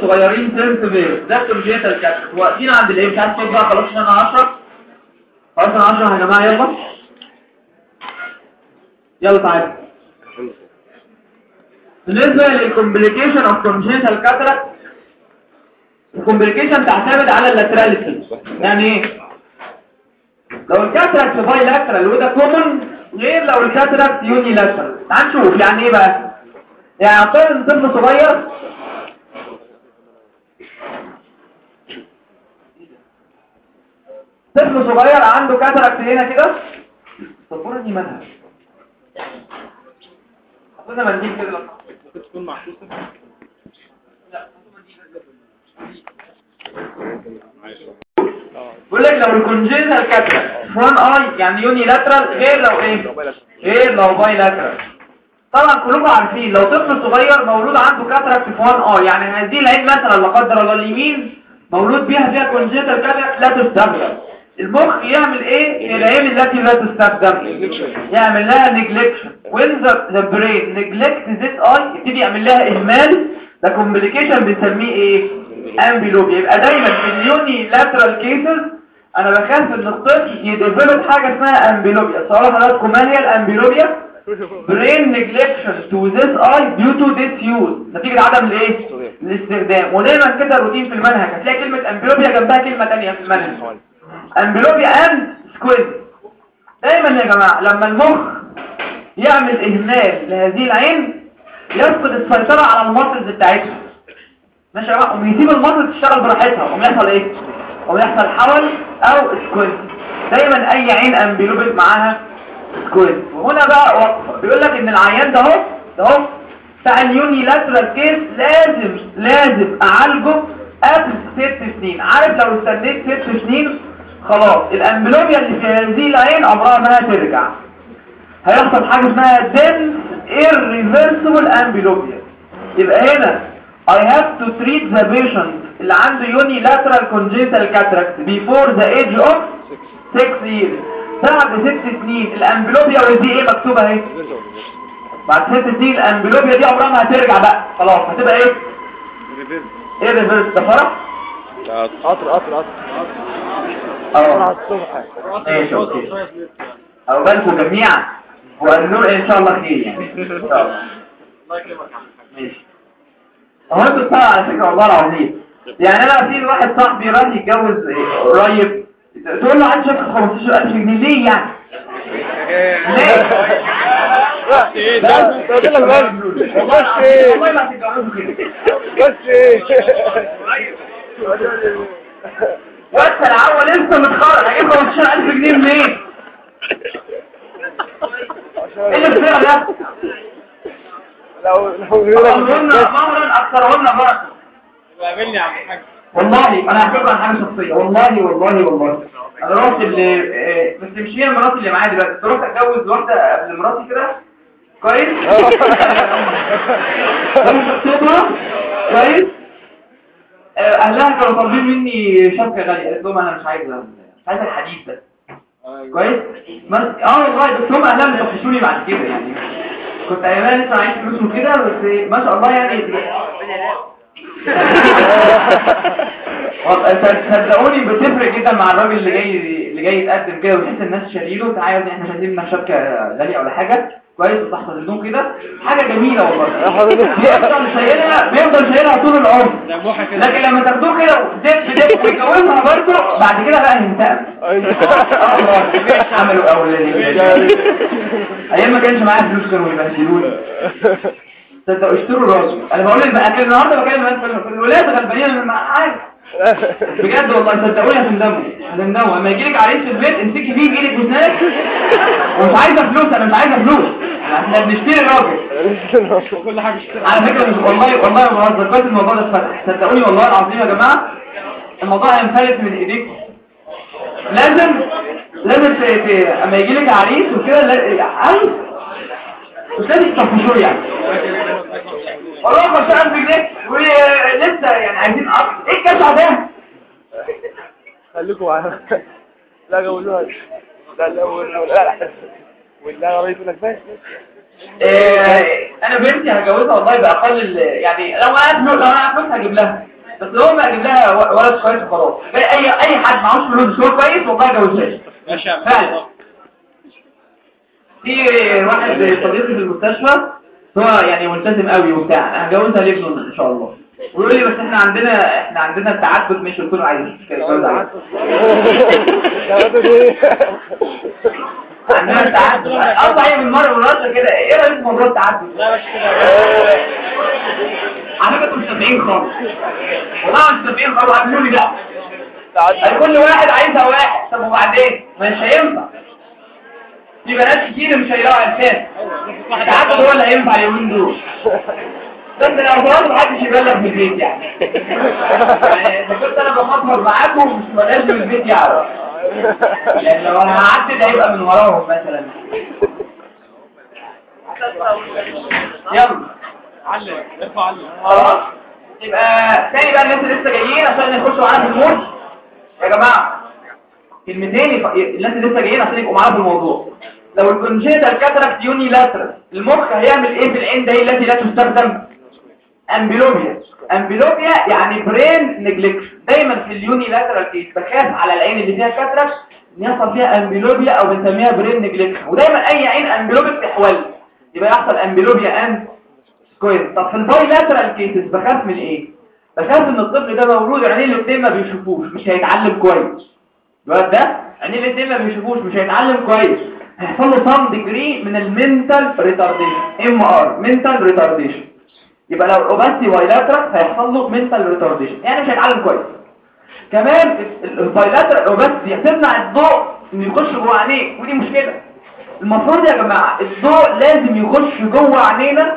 صغيرين ترم فيروس ده كونجيتال كاتر واقفين عند الايه مش عارف بقى خلاص أنا 10 خلاص أنا 10 يا جماعة يلا يلا تعالوا بالنسبة للكومبليكيشن اوف كونجيتال كاتراكت الكومبليكيشن تعتمد على اللاتراليتي يعني إيه لو الكاتراكت باي لاترال وده كومن غير لو الكاتراكت يوني لاترال تعال نشوف يعني إيه بقى يعني اعتبر طفل صغير. طفل صغير عنده cataract هنا كده؟ السبورة دي منها حطينا منديل كده. تكون محسوسة بيقول لك لو ال congenital cataract ف one eye يعني unilateral غير لو إيه؟ غير لو bilateral طبعا كلكم عارفين لو طفل صغير مولود عنده cataract في one eye يعني هذه العين مثلا لا قدر الله اليمين مولود بيها فيها congenital cataract لا تستخدم المخ يعمل إيه؟ العين التي لا تستخدم يعمل لها neglection the, the brain neglect this eye يبتدي يعمل لها إهمال. ده complication بنسميه إيه؟ amblyopia يبقى دايما في ال unilateral cases أنا بخاف إن الطفل ي develop حاجة اسمها amblyopia سؤال حضراتكم ما هي ال amblyopia brain neglection to this eye due to disuse نتيجة عدم الايه الاستخدام. ودايما كده روتين في المنهج. هتلاقي كلمة amblyopia جنبها كلمة تانية في المنهج. amblyopia and squint دايما يا جماعة لما المخ يعمل إهمال لهذه العين يفقد السيطرة على ال muscles بتاعتها. ماشي يا جماعة؟ ويسيب ال muscles تشتغل براحتها. ويحصل إيه؟ ويحصل حول أو squint دايما أي عين amblyopic معاها squint وهنا بقى وقفة بيقول لك إن العيان ده أهو ده أهو. بتاع ال unilateral case لازم لازم أعالجه قبل ست سنين. عارف لو استنيت ست سنين؟ خلاص. ال amblyopia اللي في هذه العين عمرها ما هترجع. هيحصل حاجة اسمها dense irreversible amblyopia. يبقى هنا I have to treat the patient اللي عنده unilateral congenital cataract before the age of 6 years. بعد 6 سنين. ال amblyopia ودي إيه مكتوبة أهي؟ بعد 6 سنين ال amblyopia دي عمرها ما هترجع بقى. خلاص هتبقى إيه؟ irreversible ده فرح؟ قطر قطر قطر. آه. ماشي أوكي. عقبالكم جميعا. والنور إن شاء الله خير يعني. ان شاء الله ماشي. هو أنتوا على فكرة والله العظيم. يعني أنا في واحد صاحبي راح يتجوز قريب. تقول له عايز شبكه 15000 جنيه ليه يعني ليه بس بس إيه والله ما هتتجوزوا كده بس إيه وانت العوة لسه متخرج هجيب 15000 جنيه منين إيه بتصير ده لو لو أمرنا مهرا أكثرهن بركة قابلني يا عم الحاج والله أنا هحكي لكم عن حاجة شخصية. والله والله والله. أنا رحت اللي آه، بس مش هي مراتي اللي معايا دلوقتي. رحت أتجوز واحدة قبل مراتي كده؟ كويس؟ كويس؟ آه، أهلها كانوا طالبين مني شبكة غالية. قلت لهم أنا مش عايزة مش عايزة الحديد ده. كويس؟ بس آه والله بس هم أهلها اللي وحشوني بعد كده يعني. كنت ايامها لسه عايش فلوس وكده بس ما شاء الله يعني. صدقوني بتفرق جدا مع الراجل اللي جاي اللي جاي يتقدم كده وتحس الناس شاريله. تعالى ابني إحنا شايفين لنا شبكة غالية ولا حاجة. كويس وتحت الهدوم كده. حاجة جميلة والله. بيفضل شايلها بيفضل شايلها طول العمر. لكن لما تاخدوه كده دب دب ويجوزها برضه بعد كده بقى هينتقم آه والله مش عملوا اولاني أيام ما كانش معايا فلوس كانوا يبهدلوني تصدقوا اشتروا راسه أنا بقول لك بقى النهارده بكلم الناس الولاد غلبانين أنا عارف. بجد والله صدقوني هتندموا هتندموا. لما يجي لك عريس في البيت امسكي فيه بايدك واسنانك ومش عايزة فلوس أنا مش عايزة فلوس. إحنا بنشتري راجل. كل اشتري على فكرة مش والله والله ما بهزر الموضوع ده اتفتح صدقوني والله العظيم يا جماعة الموضوع هينفلت من ايديك لازم لازم. اما يجي لك عريس وكده. عريس لازم تطفشوه يعني. والله 15000 جنيه ولسه يعني عايزين أكتر إيه الجشع ده؟ خليكم معايا. لا قولوها لا لا ولا لا ولا رئيس لك بس إيه، أنا بنتي هجوزها والله بأقل ال- يعني لو أنا لو أنا فلوس هجيب لها. بس لو ما هجيب لها ولد كويس وخلاص. اي أي حد معهوش فلوس كويس والله هجوزها ماشي فعلا. في واحد صديقي في المستشفى هو يعني ملتزم قوي وبتاع. أنا هجوزها لابنه إن شاء الله. ويقول لي بس إحنا عندنا إحنا عندنا التعدد مش قلت له عايز مش كده جوز عايز. عندنا التعدد. أربع أيام من مرة مرات كده. إيه رأيك في موضوع التعدد؟ لا مش كده. على فكرة مش سامعين خالص. والله مش سامعين خالص. هتقولوا لي لا كل واحد عايزها واحد. طب وبعدين؟ مش هينفع. في بنات كتير مش هيلاقوا انسان التعدد هو اللي هينفع اليومين دول. بس لو خلاص محدش يبلغ في البيت يعني. يعني إذا كنت أنا بخاطر معاكم مش بلاش من البيت يعرف يعني لو أنا هعدد هيبقى من وراهم مثلا. يلا. علم ارفع علم. خلاص؟ يبقى تاني بقى الناس اللي لسه جايين عشان يخشوا معانا في المود يا جماعة كلمتين الناس اللي لسه جايين عشان يبقوا معانا في الموضوع. لو ال congenital cataract unilateral المخ هيعمل إيه في العين دي التي لا تستخدم؟ amblyopia amblyopia يعني brain neglection دايما في ال unilateral case بخاف على العين اللي فيها cataract إن يحصل فيها amblyopia أو بنسميها brain neglection ودايما أي عين amblyopic تحول يبقى يحصل amblyopia and squint طب في ال bilateral cases بخاف من إيه؟ بخاف إن الطفل ده مولود عينيه الاثنين ما بيشوفوش مش هيتعلم كويس. الواد ده عينيه الاثنين ما بيشوفوش مش هيتعلم كويس. هيحصل له some degree من ال mental retardation MR mental retardation يبقى لو ال opacity bilateral هيحصل له mental retardation يعني مش هيتعلم كويس. كمان ال bilateral opacity هتمنع الضوء إنه يخش جوه عينيه ودي مشكلة. المفروض يا جماعة الضوء لازم يخش جوه عينينا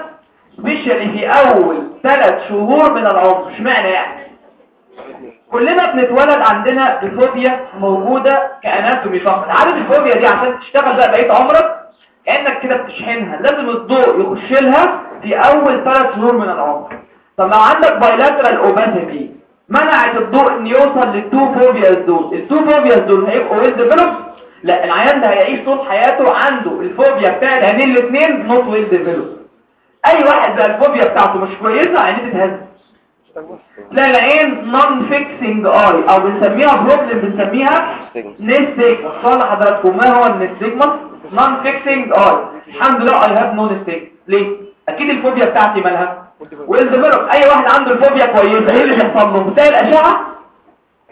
specially في أول ثلاث شهور من العمر اشمعنى يعني؟ كلنا بنتولد عندنا ب fovea موجودة ك anatomy فقط عارف ال fovea دي عشان تشتغل بقى بقية عمرك كأنك كده بتشحنها. لازم الضوء يخش لها في أول ثلاث شهور من العمر. طب لو عندك bilateral opacity منعت الضوء إن يوصل لل two foveas دول ال two foveas دول هيبقوا well developed لا العيان ده هيعيش طول حياته عنده ال fovea بتاعت عينين الاثنين not well developed أي واحد بقى ال fovea بتاعته مش كويسة عينيه تتهز لا العين non fixing eye أو بنسميها problem بنسميها nystagmus سؤال حضراتكم ما هو ال nystagmus non fixing eye الحمد لله I have no nystagmus ليه؟ أكيد ال fovea بتاعتي مالها. well developed أي واحد عنده ال fovea كويسه إيه اللي بيحصل له؟ بتلاقي الاشعه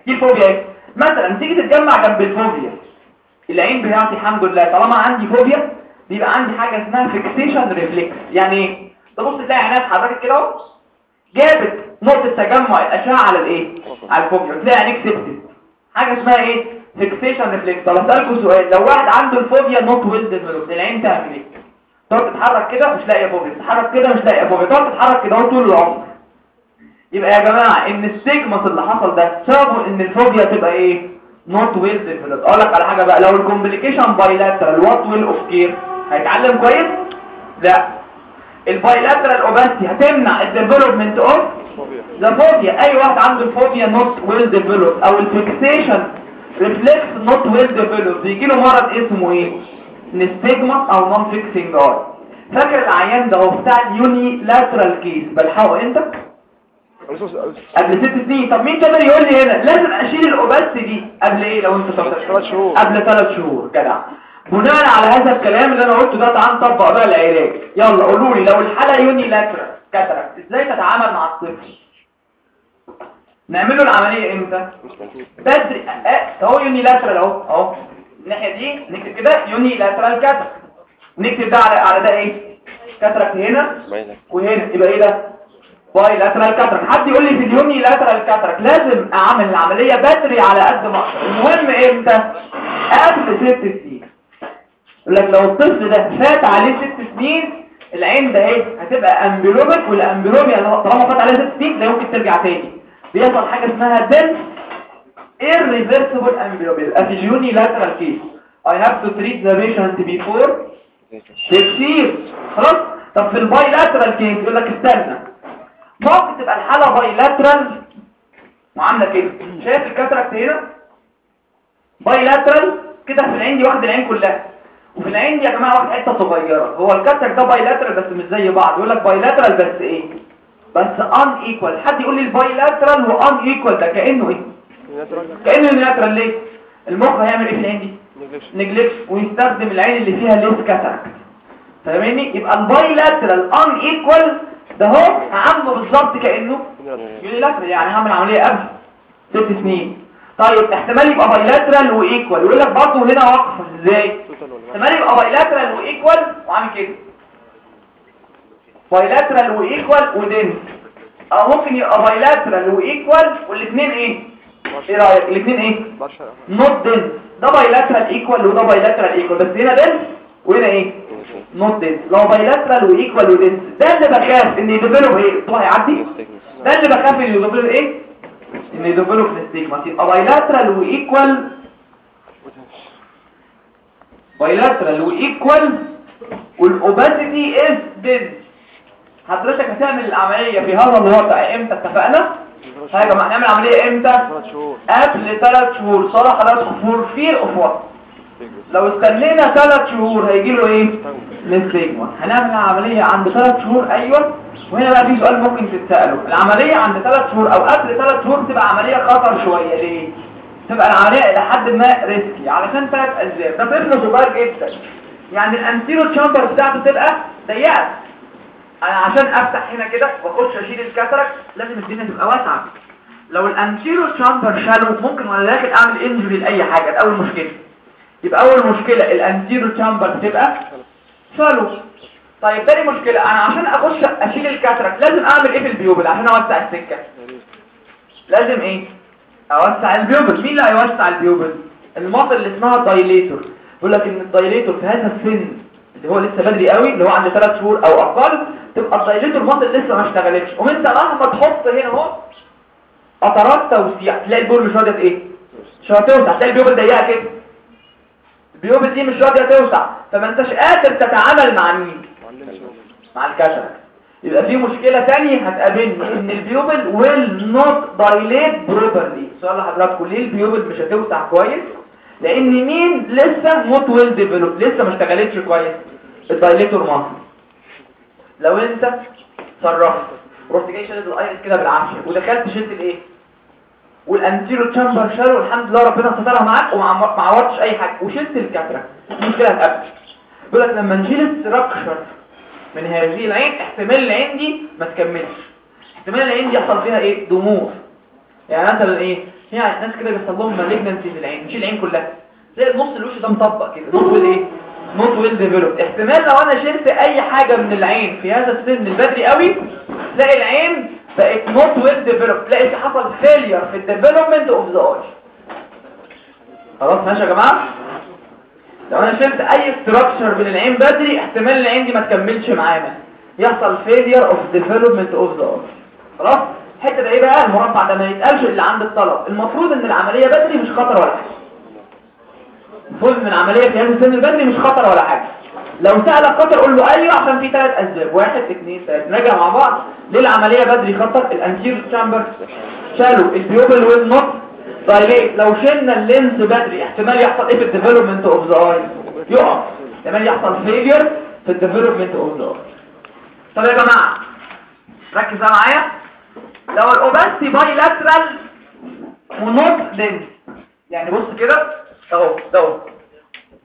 دي ال fovea إيه؟ مثلا تيجي تتجمع جنب ال fovea. العين بتاعتي الحمد لله طالما عندي fovea بيبقى عندي حاجة اسمها fixation reflex يعني إيه تبص تلاقي عينين حضرتك كده أهو. جابت نقطة تجمع الأشعة على الإيه؟ على ال fovea تلاقي عينيك سبتت حاجة اسمها إيه؟ fixation reflex طب أسألكم سؤال. لو واحد عنده ال fovea not well developed العين تعمل إيه؟ تقعد تتحرك كده مش لاقية fovea. تتحرك كده مش لاقية fovea. تقعد تتحرك كده طول العمر. يبقى يا جماعة إن ال nystagmus اللي حصل ده سببه إن ال fovea تبقى إيه؟ not well developed أقول لك على حاجة بقى. لو ال complication bilateral what will occur هيتعلم كويس؟ لا. ال bilateral opacity هتمنع ال development of the fovea أي واحد عنده ال fovea not well developed أو ال fixation reflex not well developed بيجي له مرض اسمه إيه؟ nystagmus أو non-fixing eye فاكر العيان ده؟ هو بتاع ال unilateral case. بلحقه انت قبل ست سنين. طب مين قادر يقول لي هنا؟ لازم أشيل ال opacity دي. قبل إيه؟ لو أنت فاكر ثلاث شهور. قبل ثلاث شهور. جدع. بناء على هذا الكلام اللي أنا قلته ده تعال نطبق بقى العلاج يلا قولوا لي لو الحالة unilateral cataract إزاي تتعامل مع الطفل؟ نعمل له العملية إمتى؟ بدري. أه اهو unilateral أهو أهو. الناحية دي نكتب كده unilateral cataract نكتب ده على على ده إيه؟ cataract هنا وهنا. يبقى إيه ده؟ bilateral cataract حد يقول لي في ال unilateral cataract لازم أعمل العملية بدري على قد ما أقدر. المهم إمتى؟ قبل ست سنين. لكن لو الطفل ده فات عليه ست سنين العين ده إيه؟ هتبقى amblyopic وال amblyopia طالما فات عليه ست سنين ده ممكن ترجع تاني. بيحصل حاجة اسمها dense irreversible في ال unilateral case I have to treat the patient before years خلاص؟ طب في ال bilateral case يقول لك استنى. ممكن تبقى الحالة bilateral وعاملة كده. شايف ال cataract هنا؟ bilateral كده في العين دي واخد العين كلها. وفي العين دي يا جماعة واخد حتة صغيرة. هو ال cataract ده bilateral بس مش زي بعض. يقول لك bilateral بس إيه؟ بس unequal حد يقول لي ال bilateral و unequal ده كأنه إيه؟ كأنه unilateral ليه؟ المخ هيعمل إيه في العين دي؟ neglect ويستخدم العين اللي فيها less cataract فاهمني؟ يبقى ال bilateral unequal ده هو هعمله بالظبط كأنه unilateral يعني هعمل عملية قبل ست سنين. طيب احتمال يبقى bilateral و equal يقول لك برضه هنا وقفه إزاي؟ احتمال يبقى bilateral و equal وعامل كده. bilateral و equal و dense أو ممكن يبقى bilateral و equal والاثنين إيه؟ إيه رأيك؟ الاثنين إيه؟ not dense ده bilateral equal وده bilateral equal بس هنا dense وهنا إيه؟ not dense لو bilateral و equal و dense ده اللي بخاف إن ي develop إيه؟ هيعدي ده اللي بخاف إن ي develop إيه؟ ان ي develop nystagmus يبقى bilateral و equal bilateral و equal وال opacity is dense حضرتك هتعمل العملية في هذا الوضع إمتى؟ اتفقنا؟ يا جماعة نعمل عملية إمتى؟ قبل 3 شهور. صراحة 3 شهور fear of what لو استنينا 3 شهور هيجي له إيه؟ nystagmus هنعمل العملية عند 3 شهور أيوه. وهنا بقى في سؤال ممكن تتساله العملية عند 3 شهور أو قبل 3 شهور تبقى عملية خطر شوية. ليه؟ تبقى العملية إلى حد ما risky علشان ثلاث أسباب. ده طفل صغير جدا. يعني ال anterior chamber بتاعته تبقى ضيقة. أنا عشان أفتح هنا كده وأخش أشيل ال cataract لازم الدنيا تبقى واسعة. لو ال anterior chamber shallow ممكن وأنا داخل أعمل injury لأي حاجة؟ ده أول مشكلة. يبقى أول مشكلة ال anterior chamber تبقى shallow طيب تاني مشكلة. أنا عشان أخش أشيل ال cataract لازم أعمل إيه في ال pupil عشان أوسع السكة؟ لازم إيه؟ أوسع ال pupil. مين اللي هيوسع ال pupil؟ ال muscle اللي اسمها dilator بيقول لك إن ال dilator في هذا السن اللي هو لسه بدري قوي اللي هو عند 3 شهور أو أقل تبقى ال dilator muscle لسه ما اشتغلتش. وانت مهما تحط هنا أهو قطرات توسيع. تلاقي ال pupil مش راضيه إيه؟ مش راضيه توسع تلاقي ال pupil ضيقة كده. ال pupil دي مش راضية توسع. فما انتش قادر تتعامل مع مين؟ مع الكشف. يبقى في مشكلة تانية هتقابلني إن ال pupil will not dilate properly. سؤال لحضراتكم ليه ال pupil مش هتوسع كويس؟ لأن مين لسه not well developed لسه ما اشتغلتش كويس؟ ال dilator muscle لو انت اتصرفت رحت جاي شادد ال iris كده بالعافية ودخلت شلت الايه وال anterior chamber shallow والحمد لله ربنا سترها معاك وما ما عورتش أي حاجة. وشلت ال cataract المشكلة هتقابلك بيقول لك لما نشيل ال structure من هذه العين احتمال العين دي ما تكملش. احتمال العين دي يحصل فيها إيه؟ ضمور يعني مثلا إيه؟ يعني ناس كده بيحصل لهم malignancy العين. نشيل العين كلها. تلاقي النص الوش ده مطبق كده. نص إيه؟ not well developed احتمال لو أنا شلت أي حاجة من العين في هذا السن البدري قوي تلاقي العين بقت not well developed تلاقي حصل failure في ال development of the eye خلاص ماشي يا جماعة؟ لو أنا شلت أي structure من العين بدري احتمال العين دي ما تكملش معانا. يحصل failure of development of the eye خلاص؟ الحته ده إيه بقى المربع ده ما يتقالش اللي عند الطلب. المفروض إن العملية بدري مش خطر ولا حاجة. ان العملية في هذا السن البدري مش خطر ولا حاجة. لو سألك خطر قول له أيوه عشان في ثلاث أسباب. واحد اثنين ثلاثة نرجع مع بعض. ليه العملية بدري خطر؟ ال anterior chamber shallow ال pupil will not dilate لو شلنا ال lens بدري احتمال يحصل إيه في ال development of the eye يقف احتمال يحصل failure في ال development of the eye طب يا جماعة ركز بقى معايا. لو ال opacity bilateral و not dense يعني بص كده. اهو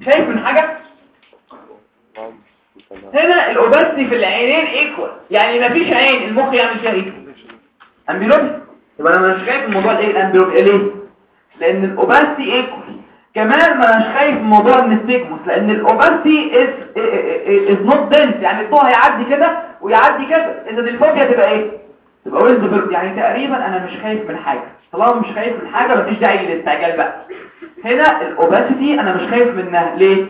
شايف من حاجة؟ هنا ال opacity في العينين equal يعني مفيش عين المخ يعمل فيها إيه amblyopia يبقى أنا مش خايف من موضوع الايه ليه؟ لأن ال opacity equal كمان ما أنا خايف من موضوع ال nystagmus لأن ال opacity is is not dense يعني الضوء هيعدي كده ويعدي كده. إذا ال fovea تبقى إيه؟ تبقى ويلد يعني تقريبا أنا مش خايف من حاجة. طالما مش خايف من حاجة مفيش داعي للاستعجال بقى. هنا ال opacity أنا مش خايف منها. ليه؟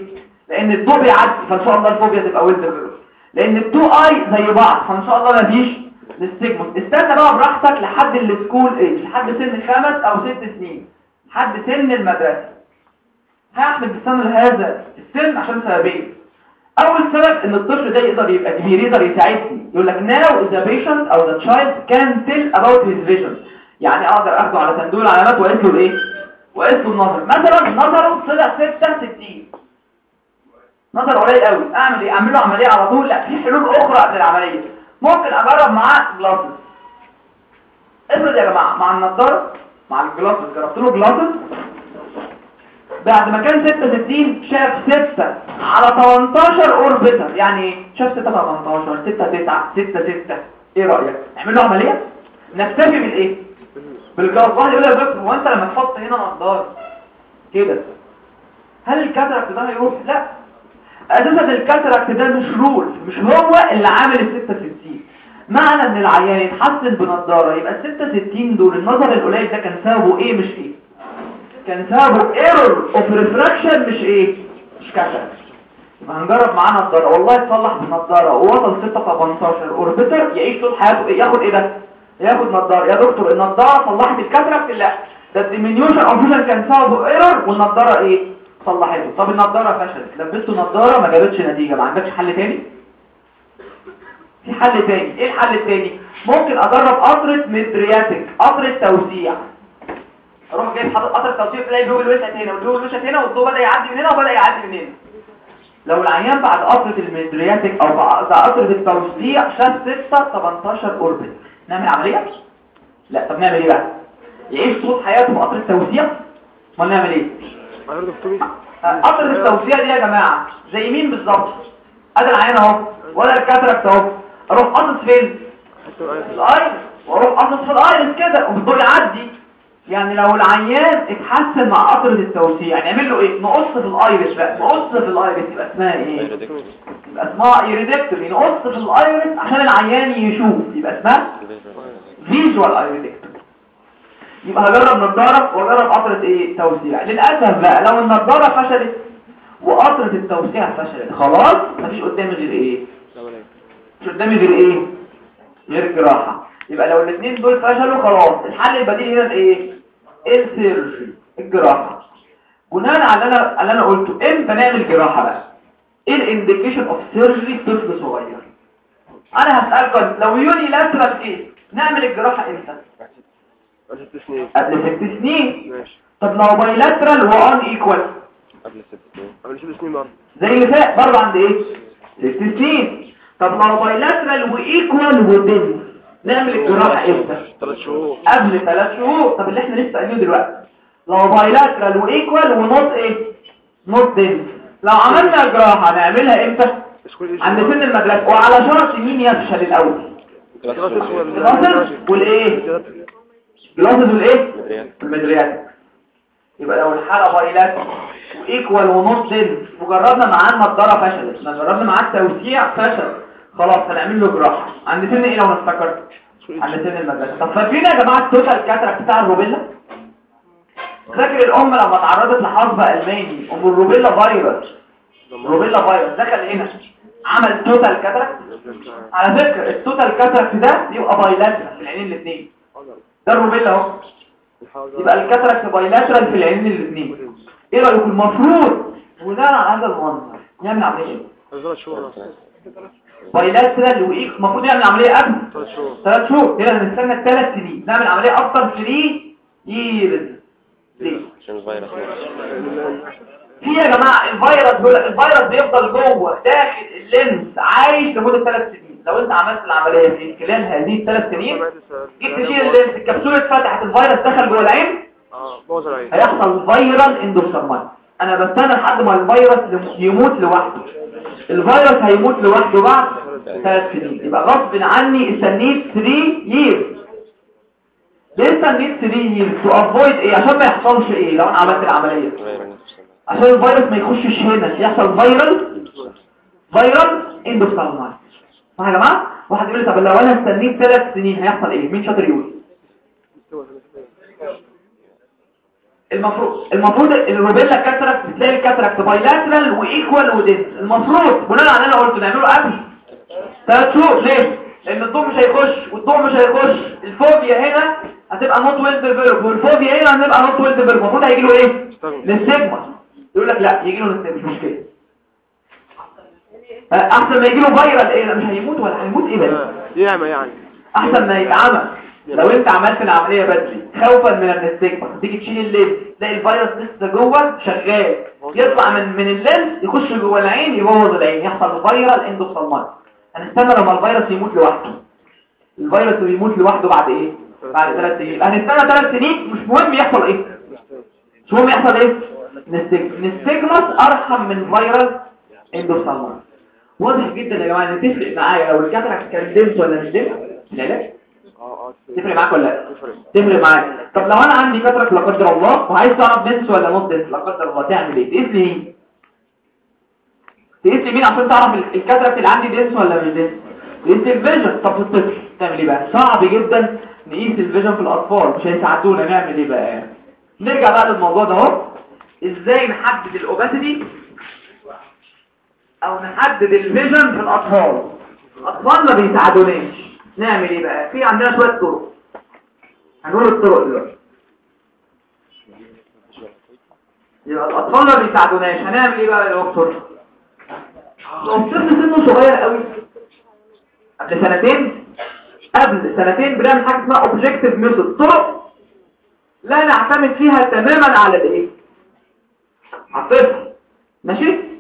لأن الضوء بيعدي فإن شاء الله ال fovea تبقى well developed لأن ال two eyes زي بعض فإن شاء الله مفيش nystagmus استنى بقى براحتك لحد ال school age لحد سن خمس أو ست سنين. لحد سن المدرسة. هحمل بستنى لهذا السن عشان سببين. أول سبب إن الطفل ده يقدر يبقى كبير يقدر يساعدني. يقول لك now the patient أو the child can tell about his vision. يعني أقدر أخده على صندوق العلامات واقيس له إيه؟ له النظر. مثلا نظره طلع 6 60 نظر قليل قوي. اعمل إيه؟ اعمل له عملية على طول. لا في حلول أخرى للعمليه ممكن اجرب معاه glasses افرض يا جماعة مع النضاره مع ال glasses جربت له glasses بعد ما كان 6 60 شاف 6 على 18 or better يعني شاف 6 على 18 6 9 6 6 إيه رأيك؟ نعمل له عملية؟ نكتفي بالإيه؟ واحد يقول يا دكتور هو أنت لما تحط هنا نضاره كده هل ال cataract ده هيروح؟ لا. أساسا ال cataract ده مش role مش هو اللي عامل ال 6 60 معنى إن العيان يتحسن بنضارة يبقى ال 6 60 دول النظر القليل ده كان سببه إيه؟ مش إيه. كان سببه error of refraction مش إيه؟ مش cataract. يبقى هنجرب معاه نضاره والله يتصلح بنضارة. ووصل 6 18 or better يعيش طول حياته؟ ياخد إيه ده؟ ياخد نضاره يا دكتور النضارة صلحت ال cataract لا ده ال diminution of vision كان سببه error والنضارة إيه؟ صلحته. طب النضارة فشلت. لبسته نضارة ما جابتش نتيجة. ما عندكش حل تاني؟ في حل تاني. إيه الحل التاني؟ ممكن أجرب قطرة mydriatic قطرة توسيع. أروح جايب حاطط قطرة توسيع تلاقي ال pupil وسعت هنا وال pupil وسعت هنا والضوء بدأ يعدي من هنا وبدأ يعدي من هنا. لو العيان بعد قطرة ال mydriatic أو بعد قطرة التوسيع شاف 6 18 or better نعمل عملية؟ لا. طب نعمل إيه بقى؟ يعيش طول حياته بقطره توسيع أمال نعمل إيه؟ قطر التوسيع دي يا جماعة زي مين بالظبط؟ أدي العين أهو ولا ال cataract أهو. أروح قاطع فين؟ ال iris. وأروح قاطع في ال iris كده والضوء يعدي. يعني لو العيان اتحسن مع قطرة التوسيع نعمل له إيه؟ نقص في ال iris بقى نقص في ال iris يبقى اسمها إيه؟ يبقى اسمها iridectomy نقص في ال iris عشان العيان يشوف يبقى اسمها visual iridectomy يبقى هجرب نظارة وأجرب قطرة إيه؟ توسيع للأسف بقى لو النظارة فشلت وقطرة التوسيع فشلت خلاص مفيش قدامي غير إيه؟ مش قدامي غير إيه؟ غير جراحة. يبقى لو الاثنين دول فشلوا خلاص الحل البديل هنا إيه؟ ال surgery الجراحة. بناء على اللي أنا اللي أنا قلته إمتى نعمل جراحة بقى؟ إيه ال indication of surgery طفل صغير؟ أنا هسألكم لو unilateral case نعمل الجراحة إمتى؟ قبل ست سنين. قبل ست سنين؟ ماشي. طب لو bilateral و unequal قبل ست سنين. قبل ست سنين برضه. زي اللي فات برضه عند إيه؟ ست سنين. طب لو bilateral و equal و dense نعمل الجراحه إمتى؟ ثلاث شهور. قبل ثلاث شهور. طب اللي إحنا لسه قايلينه دلوقتي. لو bilateral و equal و not إيه؟ not dense لو عملنا الجراحه نعملها إمتى؟ عند سن المدرسة. وعلى شرط مين يفشل الأول ال glasses والإيه؟ glasses والإيه؟ ال mydriatic يبقى لو الحالة bilateral equal و not dense وجربنا معاه النضارة فشلت. جربنا معاه التوسيع فشل خلاص هنعمل له جراحة عند سن إيه لو نفتكر؟ عند سن المدرسة؟ طب فاكرين يا جماعة ال total cataract بتاع ال rubella؟ فاكر الأم لما اتعرضت لحصبة ألماني ام ال rubella فيروس ال rubella فيروس دخل هنا. عمل total cataract على فكرة ال total cataract ده يبقى bilateral في العينين الاثنين ده ال rubella أهو. يبقى ال cataract bilateral في العينين الاثنين إيه رأيكم؟ المفروض بناء على هذا المنظر نعمل عمليه إيه bilateral وايه المفروض نعمل عملية قبل. ثلاث شهور. ثلاث شهور. هنا هنستنى ثلاث سنين. نعمل عملية after 3 years ليه؟ عشان الفيروس. في يا جماعة؟ الفيروس الفيروس بيفضل جوه داخل ال lens عايش لمدة ثلاث سنين. لو انت عملت العملية في خلال هذه الثلاث سنين جيت تشيل ال lens الكبسولة اتفتحت الفيروس دخل جوه العين آه بوظ العين. هيحصل viral endophthalmitis أنا بستنى لحد ما الفيروس يموت لوحده. الفيروس هيموت لوحده بعد ثلاث سنين. يبقى غصب عني استنيت 3 years ليه استنيت 3 years to avoid إيه؟ عشان ما يحصلش إيه؟ لو أنا عملت العملية. عشان الفيروس ما يخشش هنا. يحصل viral viral endophthalmitis صح يا جماعة؟ واحد يقول لي طب لو أنا استنيت ثلاث سنين هيحصل إيه؟ مين شاطر يقول؟ المفروض المفروض ال rubella cataract بتلاقي ال cataract bilateral و equal و dense المفروض بناء على اللي أنا قلته نعمله قبل. ثلاث شهور ليه؟ لأن الضوء مش هيخش والضوء مش هيخش. ال fovea هنا هتبقى not well developed وال fovea هنا هتبقى not well developed المفروض هيجي له إيه؟ للسيجما. يقول لك لا يجي له للسيجما مش مشكلة. أحسن ما يجي له viral إيه؟ مش هيموت ولا هيموت إيه بقى ياما يعني. أحسن ما يتعمل. لو انت عملت العملية بدري خوفا من ال nystagmus تيجي تشيل ال lens تلاقي الفيروس لسه جوه شغال. يطلع من من ال lens يخش جوه العين يبوظ العين يحصل viral endophthalmitis هنستنى لما الفيروس يموت لوحده. الفيروس يموت لوحده بعد إيه؟ بعد ثلاث سنين. هنستنى ثلاث سنين مش مهم يحصل إيه. مش مهم يحصل إيه؟ nystag- nystagmus أرحم من viral endophthalmitis واضح جدا يا جماعة إن تفرق معايا. لو ال cataract كان dense ولا مش آه تفرق معاك ولا لا؟ تفرق معاك. طب لو أنا عندي cataract لا قدر الله وعايز تعرف dense ولا not dense لا قدر الله تعمل إيه؟ تقيس لي مين؟ تقيس لي مين عشان تعرف ال- ال cataract اللي عندي dense ولا مش dense تقيس ال vision. طب الطفل تعمل إيه بقى؟ صعب جدا نقيس ال vision في الأطفال. مش هيساعدونا. نعمل إيه بقى؟ نرجع بقى للموضوع ده أهو. إزاي نحدد ال opacity؟ أو نحدد ال vision في الأطفال. الأطفال ما بيساعدوناش نعمل إيه بقى في عندنا شوية طرق. هنقول الطرق دلوقتي. يبقى الأطفال ما بيساعدوناش. هنعمل إيه بقى يا دكتور؟ لو الطفل سنه صغير قوي قبل سنتين قبل سنتين بنعمل حاجة اسمها objective method طرق لا نعتمد فيها تماما على الإيه؟ على الطفل. ماشي؟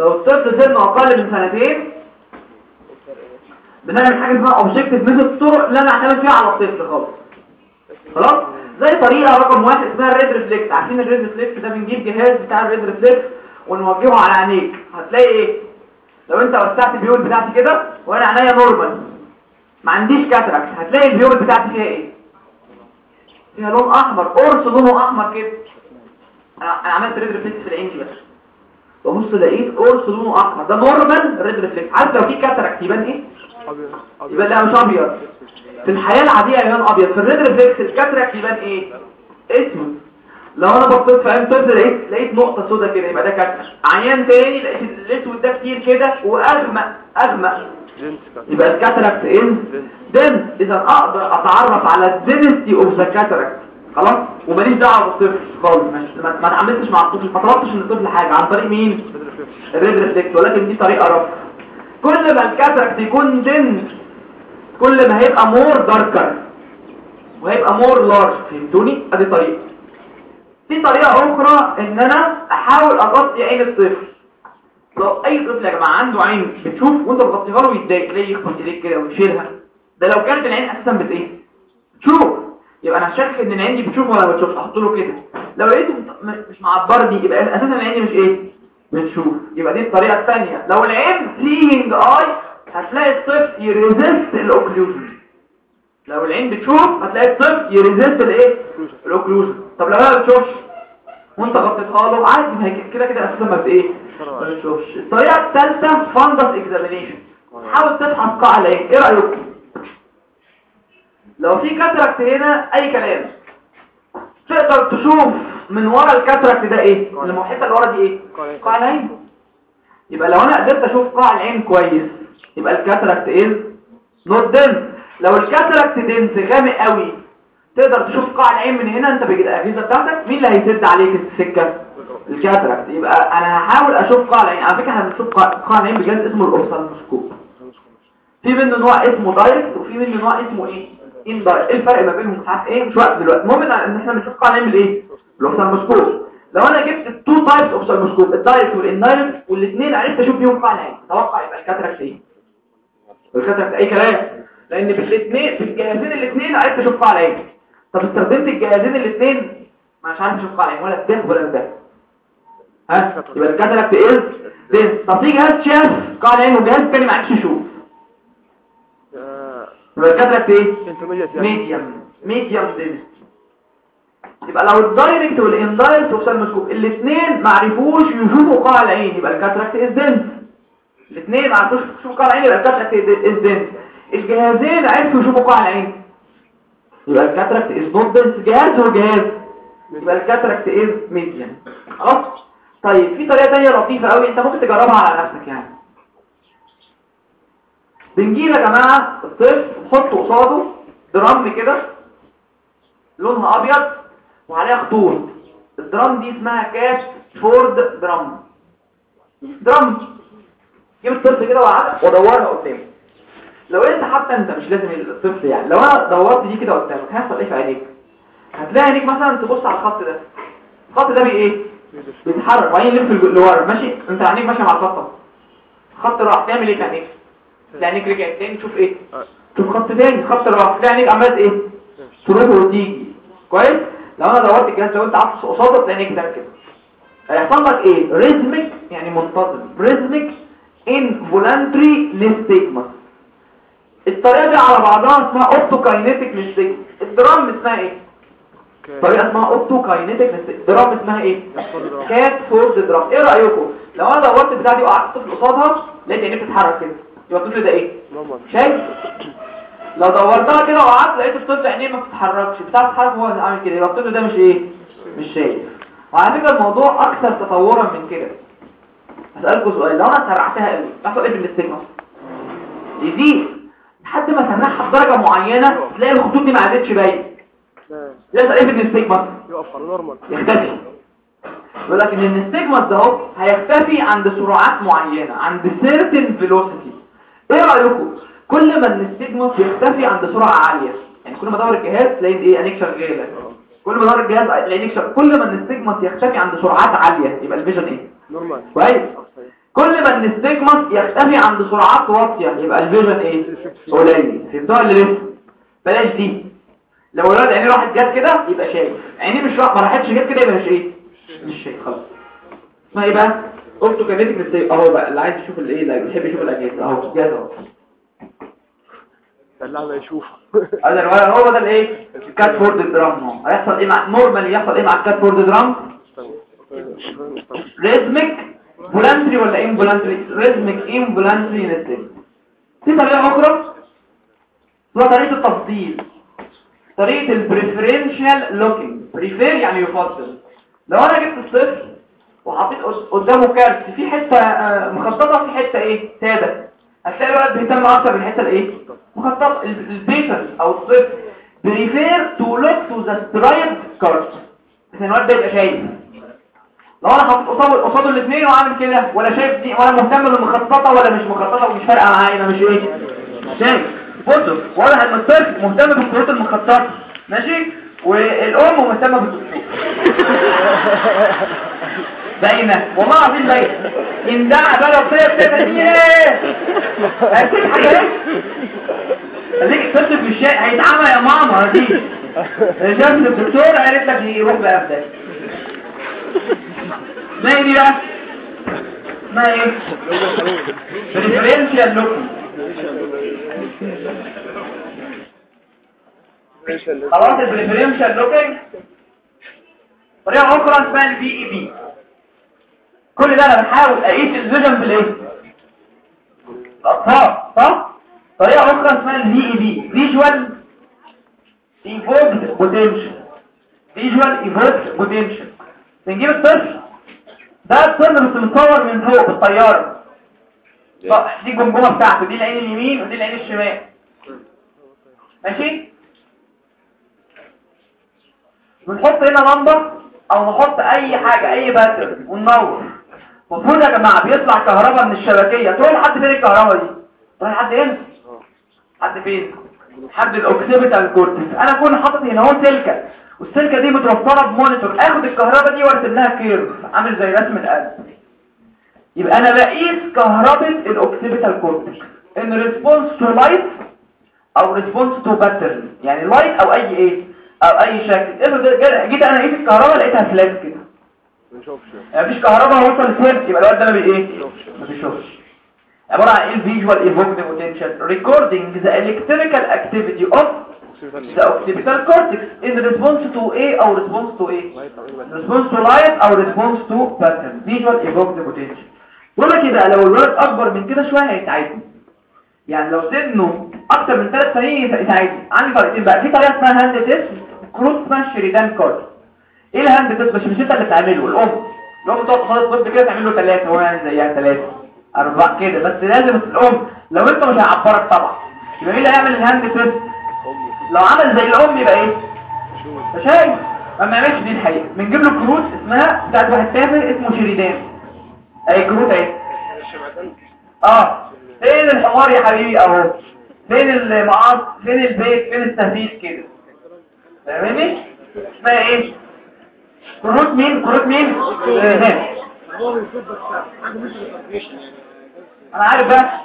لو الطفل سنه أقل من سنتين بنعمل حاجة اسمها objective method طرق لا نعتمد فيها على الطفل خالص. خلاص؟ زي طريقة رقم واحد اسمها ال red reflex عارفين ال red reflex ده بنجيب جهاز بتاع ال red reflex ونوجهه على عينيك. هتلاقي إيه؟ لو أنت وسعت ال pupil بتاعتي كده وأنا عينيا normal ما عنديش cataract هتلاقي ال pupil بتاعتي فيها إيه؟ فيها لون أحمر. قرص لونه أحمر كده. أنا أنا عملت red reflex في العين دي بس. ببص لقيت قرص لونه احمر ده normal red reflex عارف لو في cataract يبان إيه؟ أبيض. يبقى لا مش أبيض. في الحياة العادية يبان أبيض. في ال red reflex ال cataract يبان إيه؟ اسود لو أنا بصيت في طفل لقيت لقيت نقطة سودا كده يبقى ده cataract عيان تاني لقيت الأسود ده كتير كده وأغمق أغمق. يبقى ال cataract is dense إذا أقدر أتعرف على ال density of the cataract خلاص؟ وماليش دعوة بالطفل خالص؟ ما اتعاملتش مع الطفل ما طلبتش من الطفل حاجة. عن طريق مين؟ ال red reflex ولكن دي طريقة rough كل ما ال cataract يكون dense كل ما هيبقى more darker وهيبقى more large فهمتوني؟ ادي طريقة. في طريقة أخرى إن أنا أحاول أغطي عين الطفل. لو أي طفل يا جماعة عنده عين بتشوف وأنت بتغطيها له يتضايق ليه يخبط إيديك كده ويشيلها؟ ده لو كانت العين أساسا بت إيه تشوف يبقى أنا شاك إن العين دي بتشوف ولا ما بتشوفش. أحط له كده. لو لقيته مش معبرني يبقى أساسا العين دي مش إيه؟ بتشوف. يبقى دي الطريقة الثانية لو العين seeing eye هتلاقي الطفل ي resist ال occlusion لو العين بتشوف هتلاقي الطفل ي resist الإيه؟ ال occlusion طب لو هي ما بتشوفش؟ وأنت غطيتها له؟ عادي ما هي كده كده أساسا ما بت إيه؟ ما بتشوفش. الطريقة الثالثه fundus examination حاول تفحص قاع العين. إيه رايكم لو في cataract هنا أي كلام. تقدر تشوف من ورا ال cataract ده إيه؟ الحيطة اللي ورا دي إيه؟ قاع العين. يبقى لو أنا قدرت أشوف قاع العين كويس يبقى ال cataract إيه؟ not dense لو ال cataract dense غامق قوي تقدر تشوف قاع العين من هنا أنت بالاجهزه بتاعتك مين اللي هيسد عليك السكة؟ ال cataract. يبقى أنا هحاول أشوف قاع العين. على فكرة هنشوف قاع قاع العين بجهاز اسمه ال ophthalmoscope في منه نوع اسمه direct وفي منه نوع اسمه إيه؟ indirect إيه الفرق ما بينهم؟ مش عارف إيه. مش وقت دلوقتي. المهم إن إحنا بنشوف قاع العين بالايه بال ophthalmoscope لو أنا جبت ال two types ophthalmoscope ال direct وال indirect والاثنين عرفت أشوف بيهم قاع العين توقع يبقى ال cataract إيه؟ ال cataract أي كلام. لأن بالاثنين في الجهازين الاثنين عرفت أشوف قاع العين طب استخدمت الجهازين الاثنين مش عارف أشوف قاع العين ولا ده ولا ده ها؟ يبقى ال cataract إيه؟ طب في جهاز شاف قاع العين وجهاز تاني ما عرفش يشوف. يبقى ال cataract إيه medium medium dense يبقى لو ال direct وال indirect ophthalmoscope الاثنين ما عرفوش يشوفوا قاع العين يبقى ال cataract is dense الاثنين ما عرفوش يشوفوا قاع العين يبقى ال cataract is dense الجهازين عرفوا يشوفوا قاع العين. يبقى ال cataract is not dense جهاز وجهاز يبقى ال cataract is medium خلاص؟ طيب في طريقة ثانية لطيفة قوي أنت ممكن تجربها على نفسك يعني. بنجيب يا جماعة الطفل نحط قصاده drum كده لونها أبيض وعليها خطوط. ال drum دي اسمها Catford drum drum جيب الطفل كده وقعدت وادورها قدامك لو انت حتى انت مش لازم الطفل يعني. لو أنا دورت دي كده قدامك هيحصل إيه في عينيك؟ هتلاقي عينيك مثلا تبص على الخط ده. الخط ده بي إيه؟ بيتحرك. وبعدين يلف لورا. ماشي؟ انت عينيك ماشية مع الخط. الخط راح. تعمل إيه في عينيك؟ تلاقي عينيك رجعت تاني تشوف إيه؟ شوف خط تاني خط تلاقي عينيك عملت إيه؟ تروح وتيجي. كويس؟ لو أنا دورت الجهاز لو أنت عطس تلاقي عينيك ده كده. هيحصل لك إيه؟ rhythmic يعني منتظم. rhythmic involuntary nystagmus الطريقة دي على بعضها اسمها optokinetic nystagmus ال drum اسمها إيه؟ طريقة اسمها optokinetic drum اسمها إيه؟ Catford drum إيه رأيكم؟ لو أنا دورت البتاعه دي وقعدت الطفل قصادها لقيت عينيه بتتحرك كده. يبقى الطفل ده إيه؟ شايف لو دورتها كده وقعدت لقيت الطفل عينيه ما بتتحركش. بتاع تتحرك هو اللي عامل كده. يبقى الطفل ده مش إيه؟ مش شايف وعلى فكرة الموضوع أكثر تطورا من كده. هسألكوا سؤال. لو أنا سرعتها قوي تحصل إيه بال nystagmus يزيد. لحد ما سرعها بدرجة معينة تلاقي الخطوط دي ما عادتش باين يحصل إيه بال nystagmus يقف على normal يختفي. يقول لك إن ال nystagmus ده هيختفي عند سرعات معينة عند certain velocity. إيه رأيكم؟ كل ما ال nystagmus يختفي عند سرعة عالية. يعني كل ما دور الجهاز تلاقي إيه عينيك شغالة كل ما دور الجهاز تلاقي عينيك شغالة كل ما ال nystagmus يختفي عند سرعات عالية يبقى ال vision إيه؟ normal. كويس. كل ما ال nystagmus يختفي عند سرعات واطية يبقى ال vision إيه؟ قليل. فهمتوها اللي لسه؟ بلاش دي. لو الولد عينيه راحت جت كده يبقى شايف. عينيه مش راح ما راحتش جت كده يبقى مش إيه مش شايف خلاص. اسمها إيه بقى؟ optokinetic nystagmus أهو بقى اللي عايز يشوف الإيه اللي بيحب يشوف الأجهزة. أهو جاهز أهو. اللعبة يشوف. الولد هو ده الإيه؟ ال Catford drum هيحصل إيه مع normally يحصل إيه مع ال Catford drum rhythmic voluntary ولا involuntary rhythmic involuntary nystagmus في طريقة أخرى؟ هو طريقة التفضيل. طريقة ال preferential looking prefer يعني يفضل. لو أنا جبت الطفل وحطيت قد- قدامه كارت. في حتة آه، مخططة في حتة إيه؟ سادة هتلاقي الولد بيهتم أكتر بالحتة الإيه؟ مخططة. ال- ال patient أو الطفل prefer to look to the stripe كارت عشان الولد ده يبقى شايف. لو أنا حاطط قصاد قصاد الاثنين وعامل كده ولا شايف دي ولا مهتم بالمخططة ولا مش مخططة ومش فارقة معايا أنا مش إيه؟ شايف. بصوا واضح إن الطفل مهتم بالخطوط المخططة. ماشي؟ والأم مهتمة بالخطوط باينه والله العظيم باينه يندع بقى لو طلعت كده دي إيه. هتسيب حاجة إيه خليك الطفل في الشارع هيتعمى يا ماما دي شافت الدكتور قالت لك يروح بقى في ده ما دي بقى؟ ما إيه بريفرنشال لوكينج خلاص البريفرنشال لوكينج طريقه أخرى اسمها البي إي بي. كل ده أنا بحاول اقيس الفيجن بالايه؟ الاطفال صح؟ طريقة أخرى اسمها ال VEP visual evoked potential visual evoked potential بنجيب الطفل ده الطفل متصور من فوق بالطيارة. صح، دي الجمجمة بتاعته دي العين اليمين ودي العين الشمال. ماشي؟ بنحط هنا لمبه أو نحط أي حاجة أي pattern وننور. المفروض يا جماعة بيطلع كهرباء من الشبكية. تروح لحد فين الكهرباء دي؟ تروح لحد هنا. لحد فين؟ لحد ال occipital cortex أنا أكون حاطط هنا اهو سلكه والسلكة دي متوصله ب monitor. آخد الكهرباء دي وارسم لها curve. عامل زي رسم القلب. يبقى أنا بقيس كهرباء ال occipital cortex in response to light أو response to pattern يعني light أو أي إيه؟ أو أي شكل. جا- جيت أنا قيس الكهرباء لقيتها flat كده. مفيش كهرباء وصل لسيرت يبقى الواد ده ما بي إيه؟ ما بيشوفش. عبارة عن إيه ال visual evoked potential recording the electrical activity of the occipital cortex in response to إيه أو response to إيه response to light أو response to pattern visual evoked potential بقول لك كده لو الولد أكبر من كده شوية هيتعدي يعني لو سنه أكتر من 3 سنين يت- يتعدي عندي طريقتين بقى. في طريقة اسمها hand test كروت اسمها ال Sheridan card إيه ال hand test مش مش انت اللي بتعمله الام. الام تقعد خالص طب كده تعمل له ثلاثة هو يعني زيها ثلاثة أربعة كده. بس لازم الام لو انت مش هيعبرك طبعا. يبقى مين اللي هيعمل ال hand test لو عمل زي الام يبقى إيه؟ شايف ما بنعملش دي الحقيقة. بنجيب له كروت اسمها بتاعت واحد تافه اسمه Sheridan أي كروت أهي. آه. فين الحمار يا حبيبي؟ أهو. فين المقص فين البيت؟ فين التهديد كده؟ فاهمني؟ اسمها إيه؟ كروت مين كروت مين أنا عارف بقى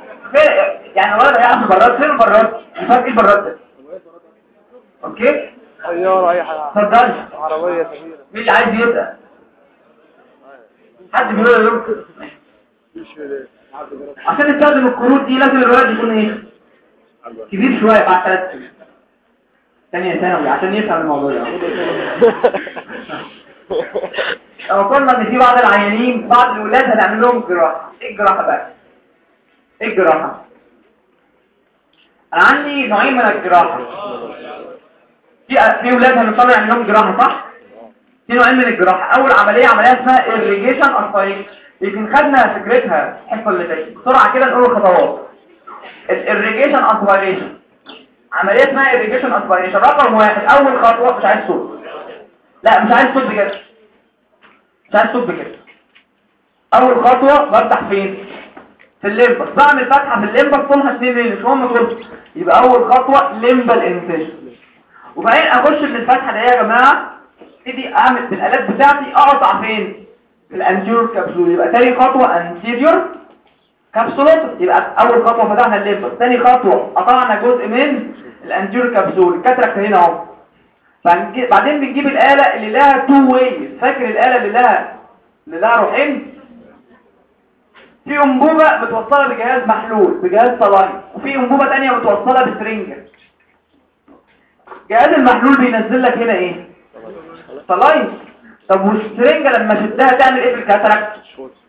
يعني الولد هيعرف البراد فين البراد الفرق إيه البراد ده أوكي طيارة أي حاجة اتفضل عربية كبيرة مين اللي عايز يبدا حد بيقول له عشان نستخدم الكروت دي لازم الولد يكون إيه كبير شوية بعد ثلاث سنين ثانية ثانوي عشان يفهم الموضوع ده لو قلنا ان في بعض العيانين بعض الولاد هنعمل لهم جراحة. إيه الجراحة بقى؟ إيه الجراحة؟ أنا عندي نوعين من الجراحة. في في ولاد هنضطر نعمل لهم جراحة صح؟ في نوعين من الجراحة. أول عملية عملية اسمها irrigation aspiration يمكن خدنا فكرتها الحصه اللي فاتت بسرعة كده نقول الخطوات. ال irrigation aspiration عملية اسمها irrigation aspiration رقم واحد. أول خطوة مش عايز صوت. لا مش عايز صوت بجد. مش عايز صوت بجد. أول خطوة بفتح فين؟ في ال limbus بعمل فتحة في ال limbus طولها 2 مللي مش مهم طول يبقى أول خطوة limbal incision وبعدين أخش من الفتحة دي يا جماعة. ابتدي أعمل بالالات بتاعتي أقطع فين؟ في ال anterior capsule. يبقى تاني خطوة anterior capsulotomy يبقى أول خطوة فتحنا ال limbus تاني خطوة قطعنا جزء من ال anterior capsule. ال cataract هنا أهو. بعدين بنجيب الآلة اللي لها two ways فاكر الآلة اللي لها اللي لها روحين في أنبوبة متوصلة بجهاز محلول بجهاز saline وفي أنبوبة تانية متوصلة بسرنجة جهاز المحلول بينزل لك هنا إيه؟ saline طب والسرنجة لما شدها تعمل إيه في ال cataract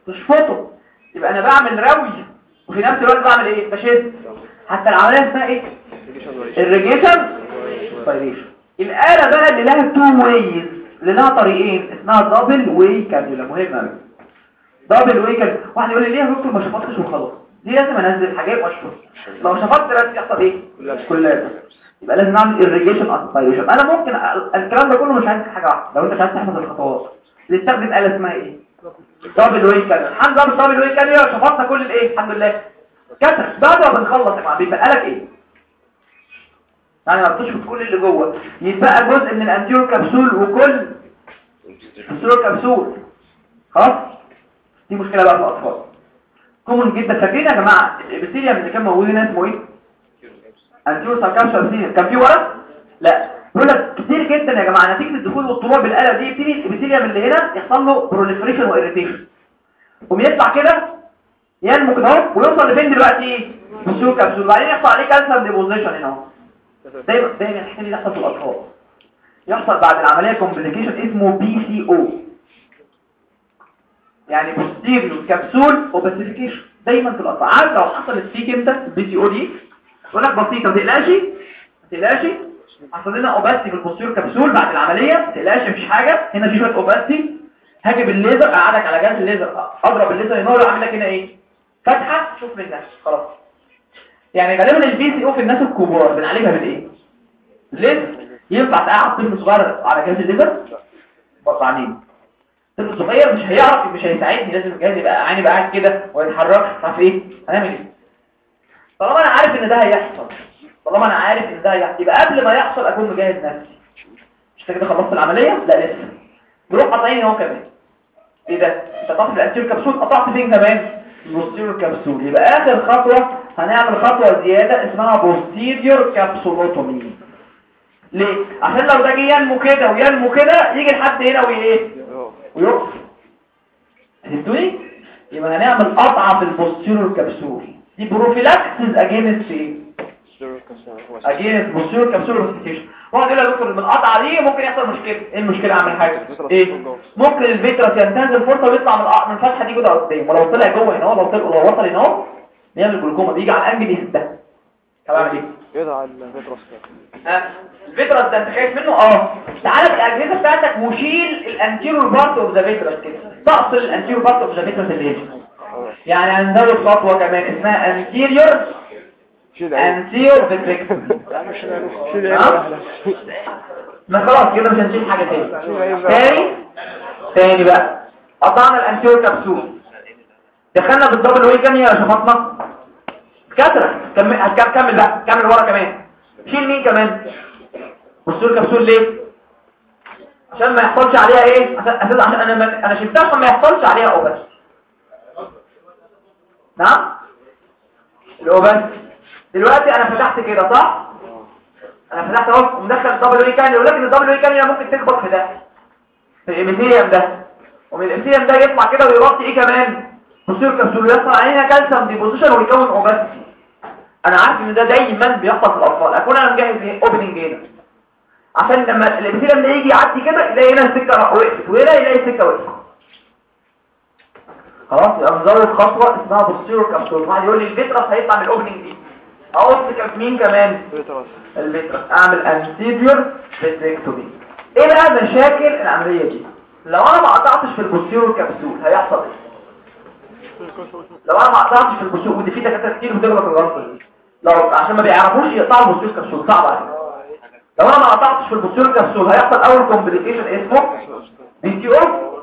تشفطه. يبقى أنا بعمل ري وفي نفس الوقت بعمل إيه؟ بشد. حتى العملية اسمها إيه؟ irrigation aspiration الآلة بقى اللي لها two ways اللي لها طريقين. اسمها double way cannula مهمة double way cannula واحد يقول لي ليه يا دكتور ما شفطتش وخلاص؟ دي لازم أنزل حاجات وأشفط؟ لو شفطت بس يحصل إيه؟ كلها يبقى لازم أعمل irrigation aspiration أنا ممكن الكلام ده كله مش عايز حاجة واحدة. لو أنت مش عايز تحفظ الخطوات. نستخدم آلة اسمها إيه؟ double way cannula الحمد لله double way cannula شفطنا كل الإيه؟ الحمد لله. كتر بعد ما بنخلص يا جماعة بيبقى لك إيه؟ يعني ما بتشفط كل اللي جوه. يتبقى جزء من ال anterior capsule وكل anterior capsule خلاص؟ دي مشكلة بقى في الأطفال. common جدا. فاكرين يا جماعة ال epithelium اللي كان موجود هنا اسمه إيه؟ anterior epithelium كان فيه ورق؟ لا. بيقول لك كتير جدا يا جماعة. نتيجة الدخول والطلوع بالآلة دي يبتدي ال epithelium اللي هنا يحصل له proliferation و irritation وبيطلع كده ينمو كده أهو ويوصل لفين دلوقتي؟ posterior capsule وبعدين يحصل عليه calcium deposition هنا أهو. دايما دايما الحكاية دي يحصل في الأطفال. يحصل بعد العملية complication اسمه PCO يعني posterior capsule opacification دايما في الأطفال. عارف لو حصلت فيك أنت ال PCO دي؟ يقول لك بسيطة ما تقلقش ما تقلقش. حصل لنا opacity في ال posterior capsule بعد العملية ما تقلقش مفيش حاجة. هنا في شوية opacity هاجي بالليزر اقعدك على جهاز الليزر أضرب الليزر ينور أعمل لك هنا إيه؟ فتحة. شوف منك خلاص. يعني غالبا ال PCO في الناس الكبار بنعالجها بالايه ليه ينفع تقعد طفل صغير على جهاز الليزر بص عينين طفل صغير مش هيعرف مش هيساعدني لازم الجهاز يبقى عيني بقى قاعد كده مش عارف إيه؟ هنعمل إيه؟ طالما أنا عارف إن ده هيحصل طالما أنا عارف إن ده هيحصل يبقى قبل ما يحصل أكون مجهز نفسي. مش كده خلصت العملية؟ لا لسه. نروح قطعين هو كمان. إيه ده؟ أنت قطعت ال anterior capsule؟ قطعت فين كمان؟ ال posterior capsule. يبقى آخر خطوة هنعمل خطوة زيادة اسمها posterior capsulotomy ليه؟ عشان لو ده جه ينمو كده وينمو كده يجي لحد هنا وايه ويقف. فهمتوني؟ يبقى هنعمل قطعه في ال posterior capsule دي prophylaxis against إيه؟ against posterior capsule opacification واحد يقول يا دكتور من القطعة دي ممكن يحصل مشكلة. إيه المشكلة اعمل حاجة إيه؟ ممكن ال vitreous ينتهز الفرصة ويطلع من الفتحه دي كده قدام ولو طلع جوه هنا اهو لو طلع لو وصل هنا اهو بيعمل جلوكوما بيجي على ال angle يسدها طب اعمل إيه يدعى ال vitreous ها؟ ال vitreous ده انت خايف منه؟ آه. تعالى بالاجهزه بتاعتك وشيل ال anterior part of the vitreous كده. تقص ال anterior part of the vitreous اللي هنا يعني هنزود خطوة كمان اسمها anterior ها؟ واحدة. ما خلاص كده مش هنشيل حاجة تاني. تاني؟ تاني بقى. قطعنا ال anterior capsule دخلنا بالدبل كام يا شفطنا هتكمل كمل بقى. كمل ورا كمان. شيل مين كمان؟ بصوا كبسول ليه؟ عشان ما يحصلش عليها إيه؟ عشان عشان أنا أنا شلتها عشان ما يحصلش عليها اوبس نعم؟ الاوبس دلوقتي أنا فتحت كده صح؟ أنا فتحت اهو ومدخل الدبل واي كان ولكن الدبل واي كان ممكن تخبط في ده. في ال epithelium ده. ومن ال epithelium ده يطلع كده ويغطي إيه كمان؟ posterior capsule يحصل عليها calcium deposition ويكون opacity أنا عارف إن ده دايما بيحصل في الأطفال. أكون أنا مجهز opening هنا عشان لما ال epithelium ده يجي يعدي كده يلاقي هنا السكة وقفت وهنا يلاقي السكة وقفت. خلاص يبقى مزود خطوة اسمها posterior capsule يقول لي ال vitreous هيطلع من ال opening دي. اقص كف مين كمان. ال vitreous. أعمل anterior vitrectomy إيه بقى مشاكل العملية دي؟ لو أنا ما قطعتش في ال posterior capsule هيحصل إيه؟ لو أنا ما قطعتش في ال posterior ودي في دكاترة كتير بتغلط الغلطة دي. لو عشان ما بيعرفوش يقطعوا ال posterior capsule صعب عليهم. لو أنا ما قطعتش في ال posterior capsule هيحصل أول complication اسمه PCO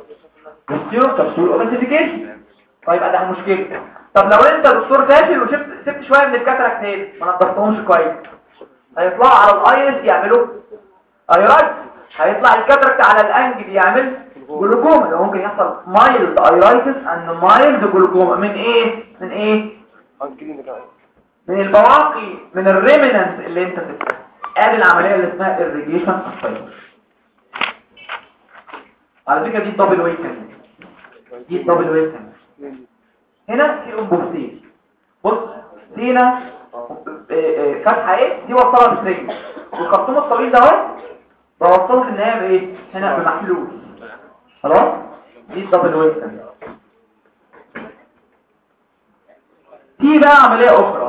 posterior capsule opacification طيب ده مشكلة. طب لو أنت دكتور فاشل وسبت سبت شوية من ال cataract هنا ما نضفتهمش كويس. هيطلعوا على الايرس يعملوا ايرايت هيطلع الكاتراكت على الانجل يعمل جلوكوما. ده ممكن يحصل مايلد ايرايتس اند مايلد جلوكوما. من إيه؟ من إيه. من البواقي من الريمننت اللي انت بتتكلم ادي العملية اللي اسمها fiber على فكرة دي الدبل ويت دي الدبل ويت هنا في انبوبتين بص دي هنا آه، آه، فتحه إيه؟ دي وصلها ب syringe والخرطوم الطويل ده اهو بوصله في النهاية بإيه؟ هنا بمحلول خلاص؟ دي ال double way في بقى عملية أخرى.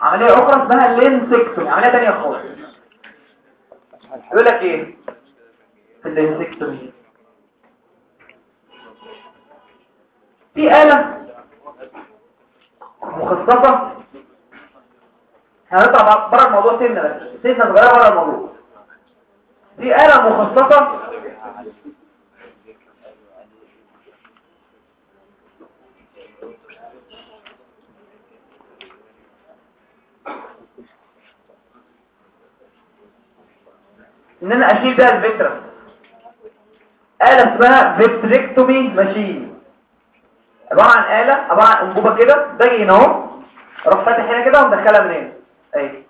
عملية أخرى اسمها lensectomy عملية تانية خالص. يقول لك إيه؟ في ال lensectomy في آلة مخصصة هنطلع بره الموضوع سنة بس سنة صغيرة بره الموضوع. في آلة مخصصة إن أنا أشيل بيها الفكرة. آلة اسمها vitrectomy machine. عبارة عن آلة عبارة عن أنبوبة كده زي هنا أهو أروح فاتح هنا كده ومدخلها من هنا. أهي.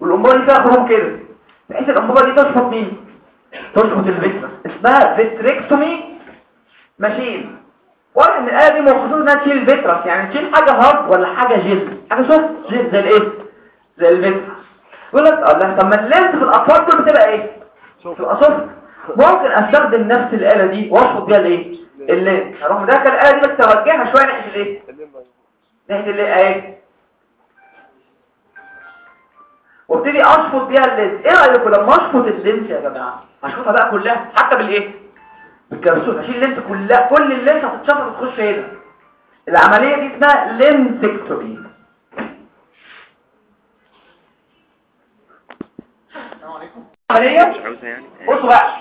والأنبوبة دي فيها خروم كده. بحيث الأنبوبة دي تشفط مين؟ تشفط ال vitreous. اسمها vitrectomy machine. واضح إن الآلة دي مخصوصة إنها تشيل ال vitreous يعني تشيل حاجة hard ولا حاجة جلد حاجة soft gel زي الإيه؟ زي ال vitreous يقول لك الله طب ما ال lens في الأطفال دول بتبقى إيه؟ تبقى soft ممكن أستخدم نفس الآلة دي واشفط بيها الإيه؟ ال lens هروح مدخل الآلة دي بس اوجهها شوية ناحية الإيه؟ ناحية الإيه اهي وابتدي اشفط بيها ال lens إيه رأيكم لما اشفط ال lens يا جماعة هشفطها بقى كلها حتى بالإيه؟ بالكبسول هشيل ال lens كلها كل ال lens هتتشفط وتخش هنا العملية دي اسمها lensectomy عملية بصوا بقى.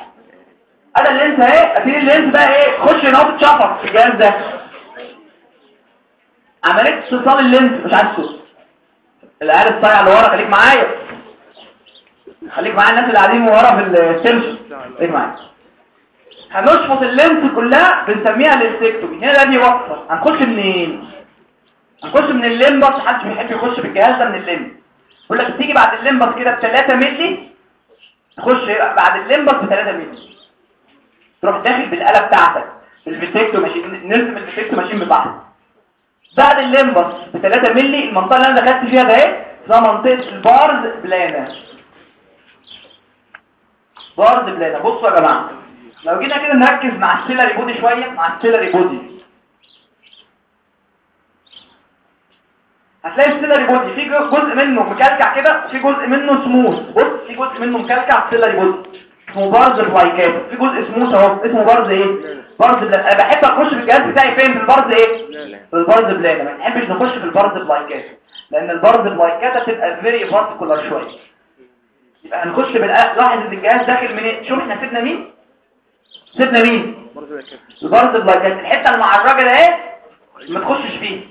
أنا ال lens اهي. اشيل ال lens بقى إيه؟ خش هنا وتتشفط في الجهاز ده. عمليه استئصال ال lens مش عايز صوت العيال الصايع اللي ورا خليك معايا. خليك معايا. الناس اللي قاعدين ورا في السيرش. خليك معايا. هنشفط ال lens كلها بنسميها lensectomy. هنا ده بيوصل هنخش منين؟ هنخش من ال limbus محدش بيحب يخش بالجهاز ده من ال limbus يقول لك تيجي بعد ال limbus كده ب 3 مللي تخش بعد ال limbus ب 3 مللي تروح داخل بالآلة بتاعتك ال vitrectomy machine نرسم ال vitrectomy machine بتاعها بعد ال limbus ب 3 مللي المنطقة اللي أنا دخلت فيها ده اسمها منطقة ال pars plana. pars plana. بصوا يا جماعة لو جينا كده نركز مع ال ciliary body شوية مع ال ciliary body هتلاقي ال ciliary body في جزء منه مكلكع كده وفي جزء منه سموث. بص في جزء منه مكلكع ال ciliary body اسمه pars plicata في جزء سموث اهو. اسمه pars إيه؟ pars plana أنا بحب اخش في الجهاز بتاعي فين؟ في ال pars إيه؟ في ال pars plana ما بنحبش نخش في ال pars plicata لأن ال pars plicata تبقى very vascular شوية. يبقى هنخش بالآ لاحظ ان الجهاز داخل من شوف إحنا سيبنا مين؟ سيبنا مين؟ ال pars plicata الحتة المعرجه ده إيه ما تخشش فيه.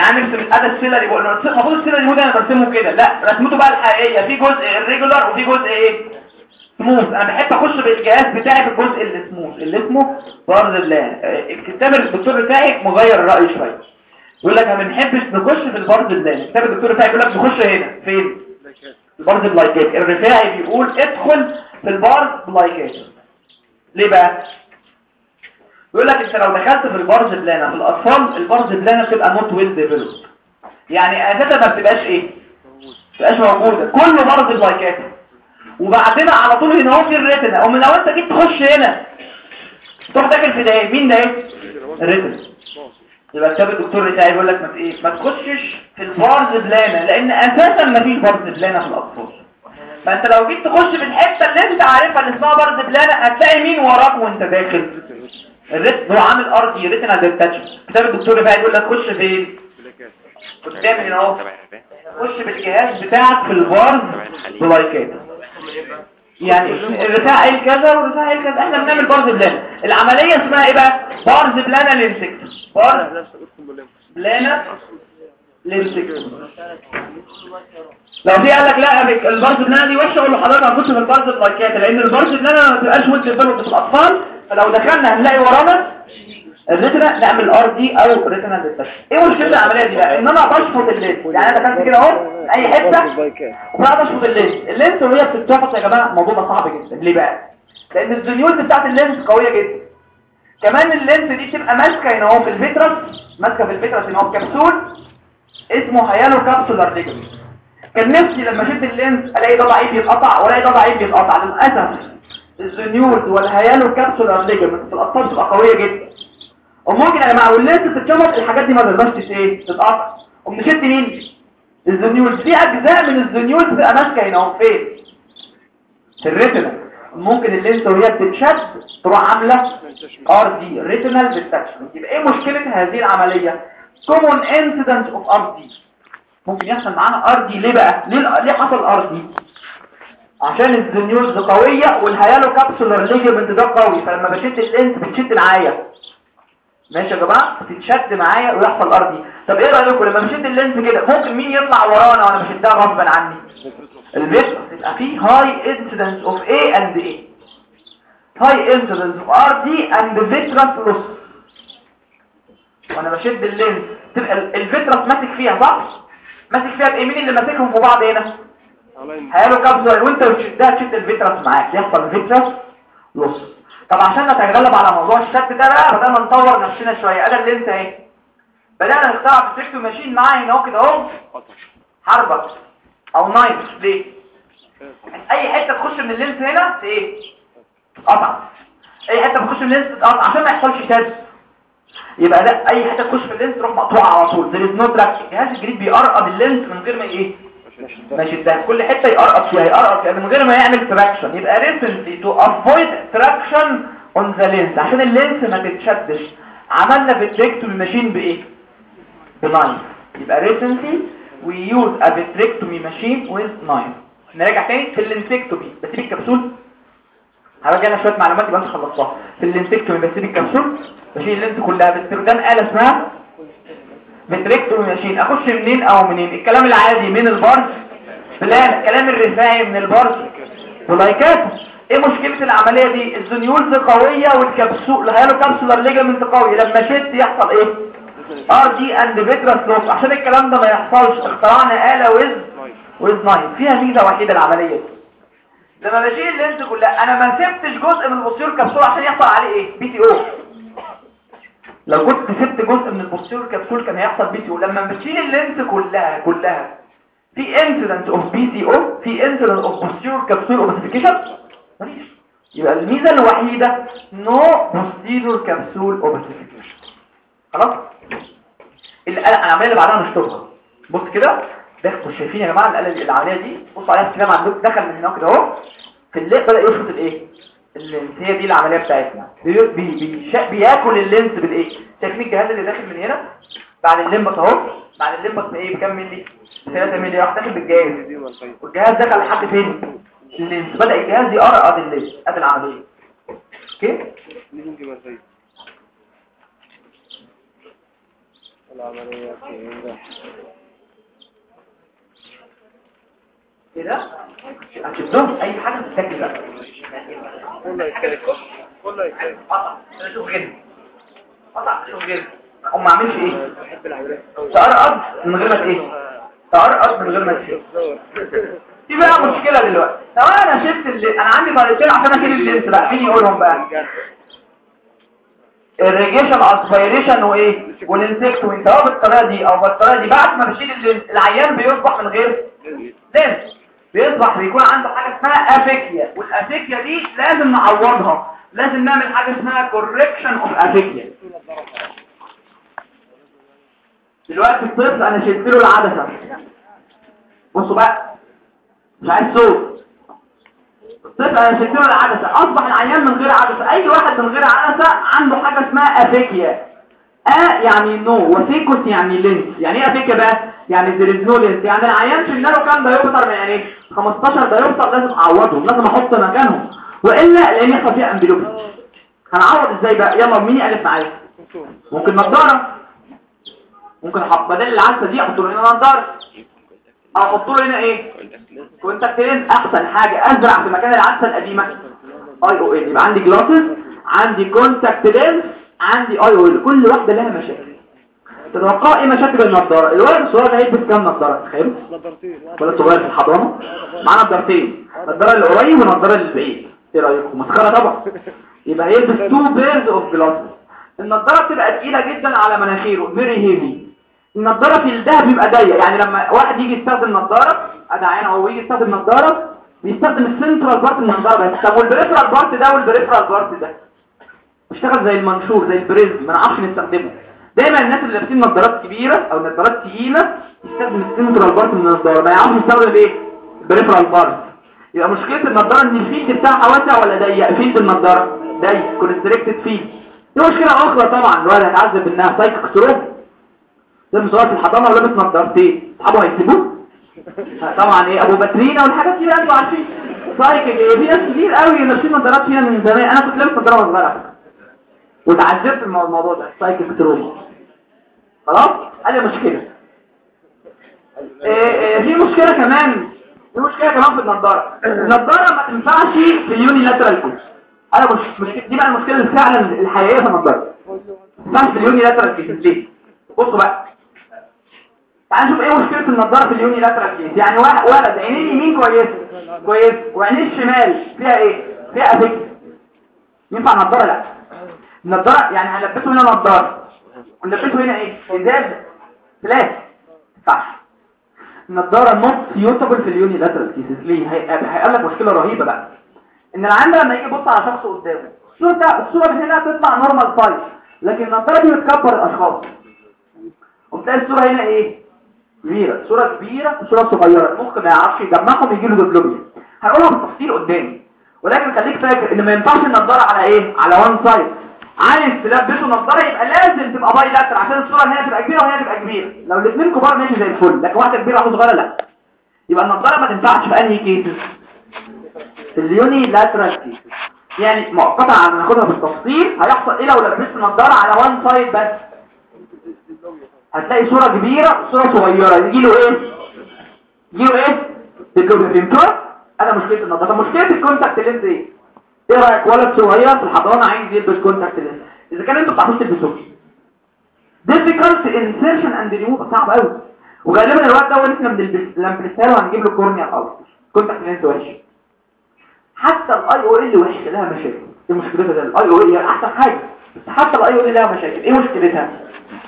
تعال نرسم الادى ال ciliary بقول له المفروض ال ciliary body أنا برسمه كده. لا رسمته بقى الحقيقيه في جزء irregular وفي جزء إيه؟ سموث أنا بحب أخش بالجهاز بتاعي في الجزء اللي سموث اللي اسمه pars plana كتاب الدكتور بتاعي مغير الراي شوية. يقول لك ما بنحبش نخش في ال pars plana كتاب الدكتور بتاعي يقول لك نخش هنا فين؟ ال pars plicata الرفاعي بيقول ادخل في ال pars plicata ليه بقى؟ يقول لك انت لو دخلت في ال pars plana في الأطفال ال pars plana بتبقى not well developed يعني أساسا ما بتبقاش إيه؟ ما بتبقاش موجودة. كله pars plicata وبعدين على طول هنا اهو في ال retina ومن لو انت جيت تخش هنا تروح داخل في ده إيه؟ مين ده إيه؟ ال retina يبقى كتاب الدكتور بتاعي بيقول لك ما إيه؟ ما تخشش في ال pars plana لأن أساسا ما فيش pars plana في الأطفال. فأنت لو جيت تخش في الحتة اللي أنت عارفها اللي اسمها pars plana هتلاقي مين وراك وأنت داخل؟ ال retina هو عامل RD retinal detachment كتاب الدكتور بتاعي بيقول لك خش فين قدام هنا اهو خش بالجهاز بتاعك في ال pars plicata. يعني الرفاعي قايل كذا والرفاعي قايل كذا. إحنا بنعمل pars plana العملية اسمها إيه بقى؟ pars plana lensectomy pars نفس لو في قال لك لا بك- ال pars plana دي وحشه أقول له حضرتك هنخش في ال pars plicata لأن ال pars plana ما تبقاش developed في الأطفال. فلو دخلنا هنلاقي ورانا ال retina نعمل RD أو retinal detachment إيه مشكلة العملية دي بقى؟ ان أنا بشفط ال lens يعني أنا دخلت كده أهو أي حتة وبقى بشفط ال lens ال lens وهي بتتشفط يا جماعة الموضوع ده صعب جدا. ليه بقى؟ لأن ال zonules بتاعت ال lens قوية جدا. كمان ال lens دي بتبقى ماسكة هنا أهو في ال vitreous. ماسكة في ال vitreous هنا أهو كبسول. اسمه hyalo capsular ligament كان نفسي لما اشد ال lens الاقي ده ضعيف يتقطع والاقي ده ضعيف يتقطع. للأسف ال zonules وال hyalo capsular ligament في الأطفال بتبقى قوية جدا. وممكن يا جماعة وال lens تتشفط الحاجات دي ما ت- إيه تتقطع. قوم نشد مين؟ ال zonules في أجزاء من ال zonules بتبقى ماسكه هنا. اهو فين؟ في ال retina ممكن ال lens وهي بتتشد تروح عاملة RD retinal detachment يبقى إيه مشكلة هذه العملية؟ Common incidence of RD ممكن يحصل معانا دي ليه بقى؟ ليه ليه حصل دي عشان ال zonules قوية وال hyalo capsular ligament ده قوي. فلما بشد ال lens بتشد معايا. ماشي يا جماعة؟ تتشد معايا ويحصل RD طب إيه رأيكم؟ لما بشد ال lens كده ممكن مين يطلع ورانا وأنا بشدها غصبا عني؟ ال vitreous يبقى فيه high incidence of A and A. high incidence of RD and vitreous loss وأنا بشد ال lens تبقى ال- vitreous ماسك فيها صح ماسك فيها بايه مين اللي ماسكهم في بعض هنا. hyalo capsular وانت بتشدها تشد ال vitreous معاك. يحصل vitreous loss طب عشان نتغلب على موضوع الشد ده بقى بدأنا نطور نفسنا شوية. ادي ال lens اهي بدأنا نخترع في machine معايا هنا اهو. كده اهو حربة. أو knife. ليه؟ أي حتة تخش من ال lens هنا إيه؟ قطع. أي حتة تخش من ال lens تتقطع. عشان ما يحصلش شد. يبقى ده أي حتة تخش في ال lens تروح مقطوعة على طول. There is no الجهاز الجديد بيقرقض ال lens من غير ما إيه؟ ما يشدها. كل حتة يقرقض فيها يقرقض فيها من غير ما يعمل traction يبقى recently to avoid traction on the lens. عشان ال lens ما تتشدش. عملنا vitrectomy machine بإيه؟ ب knife يبقى recently we use a vitrectomy machine with knife نراجع تاني في ال lensectomy بسيب الكبسول هراجع أنا شوية معلومات يبقى انت خلصتها. في بسيب الكبسول بشيل ال lens كلها باستخدام آلة اسمها vitrectomy machine. أخش منين؟ أو منين؟ الكلام العادي من ال pars plana الكلام الرفاعي من ال pars plicata إيه مشكلة العملية دي؟ ال zonules قوية وال capsule ال hyalo capsular ligament قوي. لما شد يحصل إيه؟ RD and vitreous loss عشان الكلام ده ما يحصلش اخترعنا آلة ويز ويز ناين فيها ميزة وحيدة العملية دي. لما بشيل ال lens كلها أنا ما سبتش جزء من ال posterior capsule عشان يحصل عليه إيه؟ PCO لو كنت سبت جزء من ال posterior capsule كان هيحصل PCO لما بتشيل ال lens كلها كلها في incidence of PCO في incidence of posterior capsule opacification يبقى الميزة الوحيدة no posterior capsule opacification خلاص؟ العملية اللي بعدها نشطبها بص كده. أنتوا شايفين يا جماعة القلق العملية دي بصوا عليها الكلام عندكم دخل من هنا كده اهو في الليل بدأ يشفط الايه؟ هي دي العملية بتاعتنا. بي بي بياكل ال lens بالإيه؟ شايفين الجهاز اللي داخل من هنا بعد ال limbus اهو بعد ال limbus بايه بكام ملي 3 ملي راح داخل بالجهاز والجهاز دخل لحد فين؟ ال lens بدأ الجهاز يقرقض ال lens ادي العملية. أوكي؟ العملية كده؟ هتشدهم أي حاجة تتاكل بقى. كله يتاكل كله يتاكل قطع. أنا أشوف كده قطع. أشوف كده هم ما عملش إيه. تقرقض من غير ما إيه تقرقض من غير ما تشيل في بقى مشكلة دلوقتي. لو أنا شلت اللي أنا عندي طريقتين عشان أشيل ال lens بقى. مين يقولهم بقى؟ ال irrigation aspiration وايه وال lensectomy وانت بالطريقة دي أو بالطريقة دي بعد ما بشيل ال lens العيان بيصبح من غير lens. بيصبح بيكون عنده حاجة اسمها aphakia وال aphakia دي لازم نعوضها. لازم نعمل حاجة اسمها correction of aphakia دلوقتي الطفل أنا شلت له العدسة. بصوا بقى. مش عايز صوت. الطفل أنا شلت له العدسة. أصبح العيان من غير عدسة. أي واحد من غير عدسة عنده حاجة اسمها aphakia a يعني no و phakos يعني lens يعني إيه aphakia بقى؟ يعني lens. يعني العيان شلنا له كام diopter من يعني 15 diopter لازم اعوضهم لازم أحط مكانهم وإلا لأن يحصل فيها amblyopia هنعوض إزاي بقى؟ يلا مين يالف معايا. ممكن نضارة؟ ممكن أحط بدل العدسه دي أحط له هنا نضارة. أحط له هنا إيه؟ contact lens أحسن حاجة أزرع في مكان العدسه القديمة. IOL يبقى عندي glasses عندي contact lens عندي IOL كل واحدة لها مشاكل. تتوقع إيه مشاكل النضاره الولد الصغير ده هيلبس كام نضاره تخيلوا الولد الصغير في الحضانة. معاه اللي قريب والنضاره اللي بعيد إيه رأيكم؟ مسخرة طبعا. يبقى هيلبس two pairs of glasses النضاره بتبقى تقيلة جدا على مناخيره. very heavy النضاره field ها بيبقى ضيق. يعني لما واحد يجي يستخدم نضاره ادي عين أو يجي يستخدم نضاره بيستخدم ال central part من النضاره بس طب وال peripheral part ده وال peripheral part ده؟ بيشتغل زي المنشور زي ال prism ما نعرفش نستخدمه. دايما الناس اللي لابسين نظارات كبيرة أو نظارات تقيلة يستخدم ال central part من النضاره ما يعرفش يستخدم إيه؟ ال peripheral part يبقى مشكلة النضاره إن ال field بتاعها واسع ولا ضيق؟ field النضاره ضيق constricted field دي مشكلة أخرى طبعا. الولد هيتعذب إنها psychic trauma ده صغير في الحضانة ولابس نضارتين اصحابه هيسيبوه؟ طبعا إيه أبو باترينا والحاجات دي بقى أنتوا عارفين psychic إيه في ناس كتير قوي لابسين نضارات فينا من زمان. أنا كنت لابس نضاره وأنا صغير. وتعذبت من الموضوع ده. psychic trauma خلاص؟ ادي مشكلة. إيه إيه في مشكلة كمان. في مشكلة كمان في النضارة. النضارة ما تنفعش في ال unilateral case. أنا مش مش دي بقى المشكلة فعلا الحقيقية في النضارة. ما تنفعش في ال unilateral case ليه؟ بصوا بقى. تعال نشوف إيه مشكلة النضارة في ال unilateral case. يعني ولد عينيه اليمين كويسة. كويس وعينيه الشمال فيها إيه؟ فيها aphakia ينفع نضاره لا. النضارة يعني هنلبسه هنا نضارة. ونلبسه هنا إيه؟ إزاز. فلاش صح. النضارة not suitable في ال unilateral cases ليه؟ هي- هيقول لك مشكلة رهيبة بقى. إن العين لما يجي يبص على شخص قدامه الصورة الصورة من هنا تطلع normal size لكن النضارة دي بتكبر الأشخاص. وبتلاقي الصورة هنا إيه؟ كبيرة. صورة كبيرة وصورة صغيرة. المخ ما يعرفش يجمعهم يجي له diplopia هنقولها بالتفصيل قدامي. ولكن خليك فاكر إن ما ينفعش النضارة على إيه؟ على one side عايز تلبسه نضاره يبقى لازم تبقى bilateral عشان الصورة هنا تبقى كبيرة وهنا تبقى كبيرة. لو الاثنين كبار ماشي زي الفل. لكن واحدة كبيرة واحدة صغيرة لا. يبقى النضاره ما تنفعش في أنهي cases في ال unilateral cases يعني مؤقتا هناخدها بالتفصيل هيحصل إيه لو لبست نضاره على one side بس؟ هتلاقي صورة كبيرة صورة صغيرة. يجي له إيه؟ يجي له إيه؟ تجربة فهمتوها أنا مشكلة النضارة مشكلة ال contact lens إيه؟ إيه رأيك؟ ولد صغير في الحضانة عايز يلبس contact lens إذا كان أنتوا بتعرفوش تلبسوه difficult insertion and remove. صعب قوي وغالبا الوقت ده إحنا بنلبس لما بنلبسها له هنجيب له corneal ulcer contact lens وحش. حتى ال IOL وحش لها مشاكل. إيه مشكلتها ده؟ ال IOL هي أحسن حاجة. بس حتى ال IOL لها مشاكل. إيه مشكلتها؟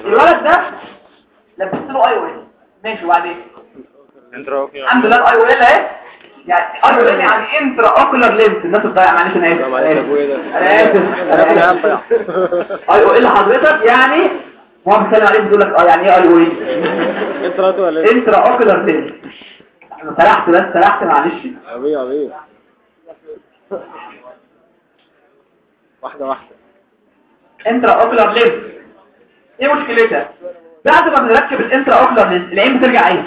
الولد ده لبست له IOL ماشي وبعدين؟ الحمد لله ال IOL أهي. يعني ال يعني intraocular lens الناس بتضيع معلش أنا آسف. أنا آسف. أنا اسف IOL حضرتك يعني هو بيتكلم عليه بيقول لك آه يعني إيه IOL انت راتي ولا إيه؟ intraocular lens أنا سرحت بس سرحت معلش. عبيه عبيه واحدة واحدة. intraocular lens إيه مشكلتها؟ بعد ما بنركب ال intraocular lens العين بترجع إيه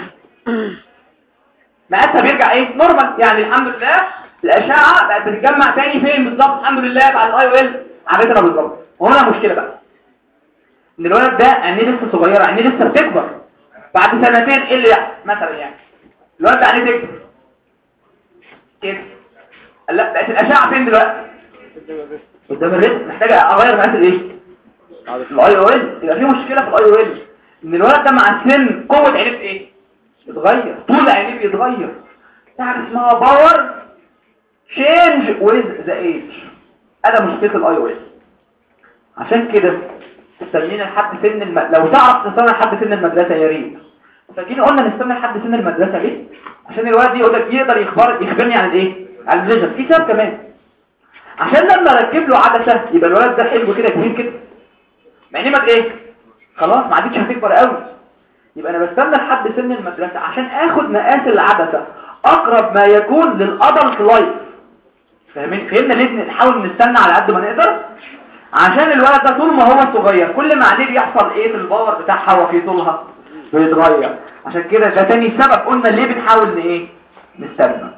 مقاسها بيرجع إيه؟ normal يعني الحمد لله الأشعة بقت بتتجمع تاني فين بالظبط؟ الحمد لله بعد ال IOL عرفتنا بالظبط. وهنا مشكلة بقى. إن الولد ده عينيه لسه صغيرة عينيه لسه بتكبر. بعد سنتين إيه اللي يحصل؟ مثلا يعني. الولد ده عينيه تكبر. كده. لا بقت الأشعة فين دلوقتي؟ قدام الرزق محتاجة أغير مقاس الإيه؟ ال IOL يبقى في مشكلة في ال IOL إن الولد ده مع السن قوة عينيه إيه؟ بيتغير طول عينيه بيتغير. تعرف اسمها power change with the age. هذا مشكلة ال IOL عشان كده تستنينا لحد سن الم... لو تعرف تستنى لحد سن المدرسة يا ريت. فجينا قلنا نستنى لحد سن المدرسة ليه؟ عشان الولد يقول لك يقدر يخبر يخبرني عن الإيه؟ عن ال vision في سبب كمان. عشان لما أركب له عدسة يبقى الولد ده حلو كده كبير كده. مع ان إيه؟ خلاص ما عادتش هتكبر قوي. يبقى أنا بستنى لحد سن المدرسة عشان آخد مقاس العدسه أقرب ما يكون لل adult life فاهمين؟ فهمنا ليه نحاول نستنى على قد ما نقدر؟ عشان الولد ده طول ما هو صغير كل ما عليه بيحصل إيه في ال power بتاعها وفي طولها بيتغير. عشان كده ده تاني سبب قلنا ليه بنحاول إيه؟ نستنى.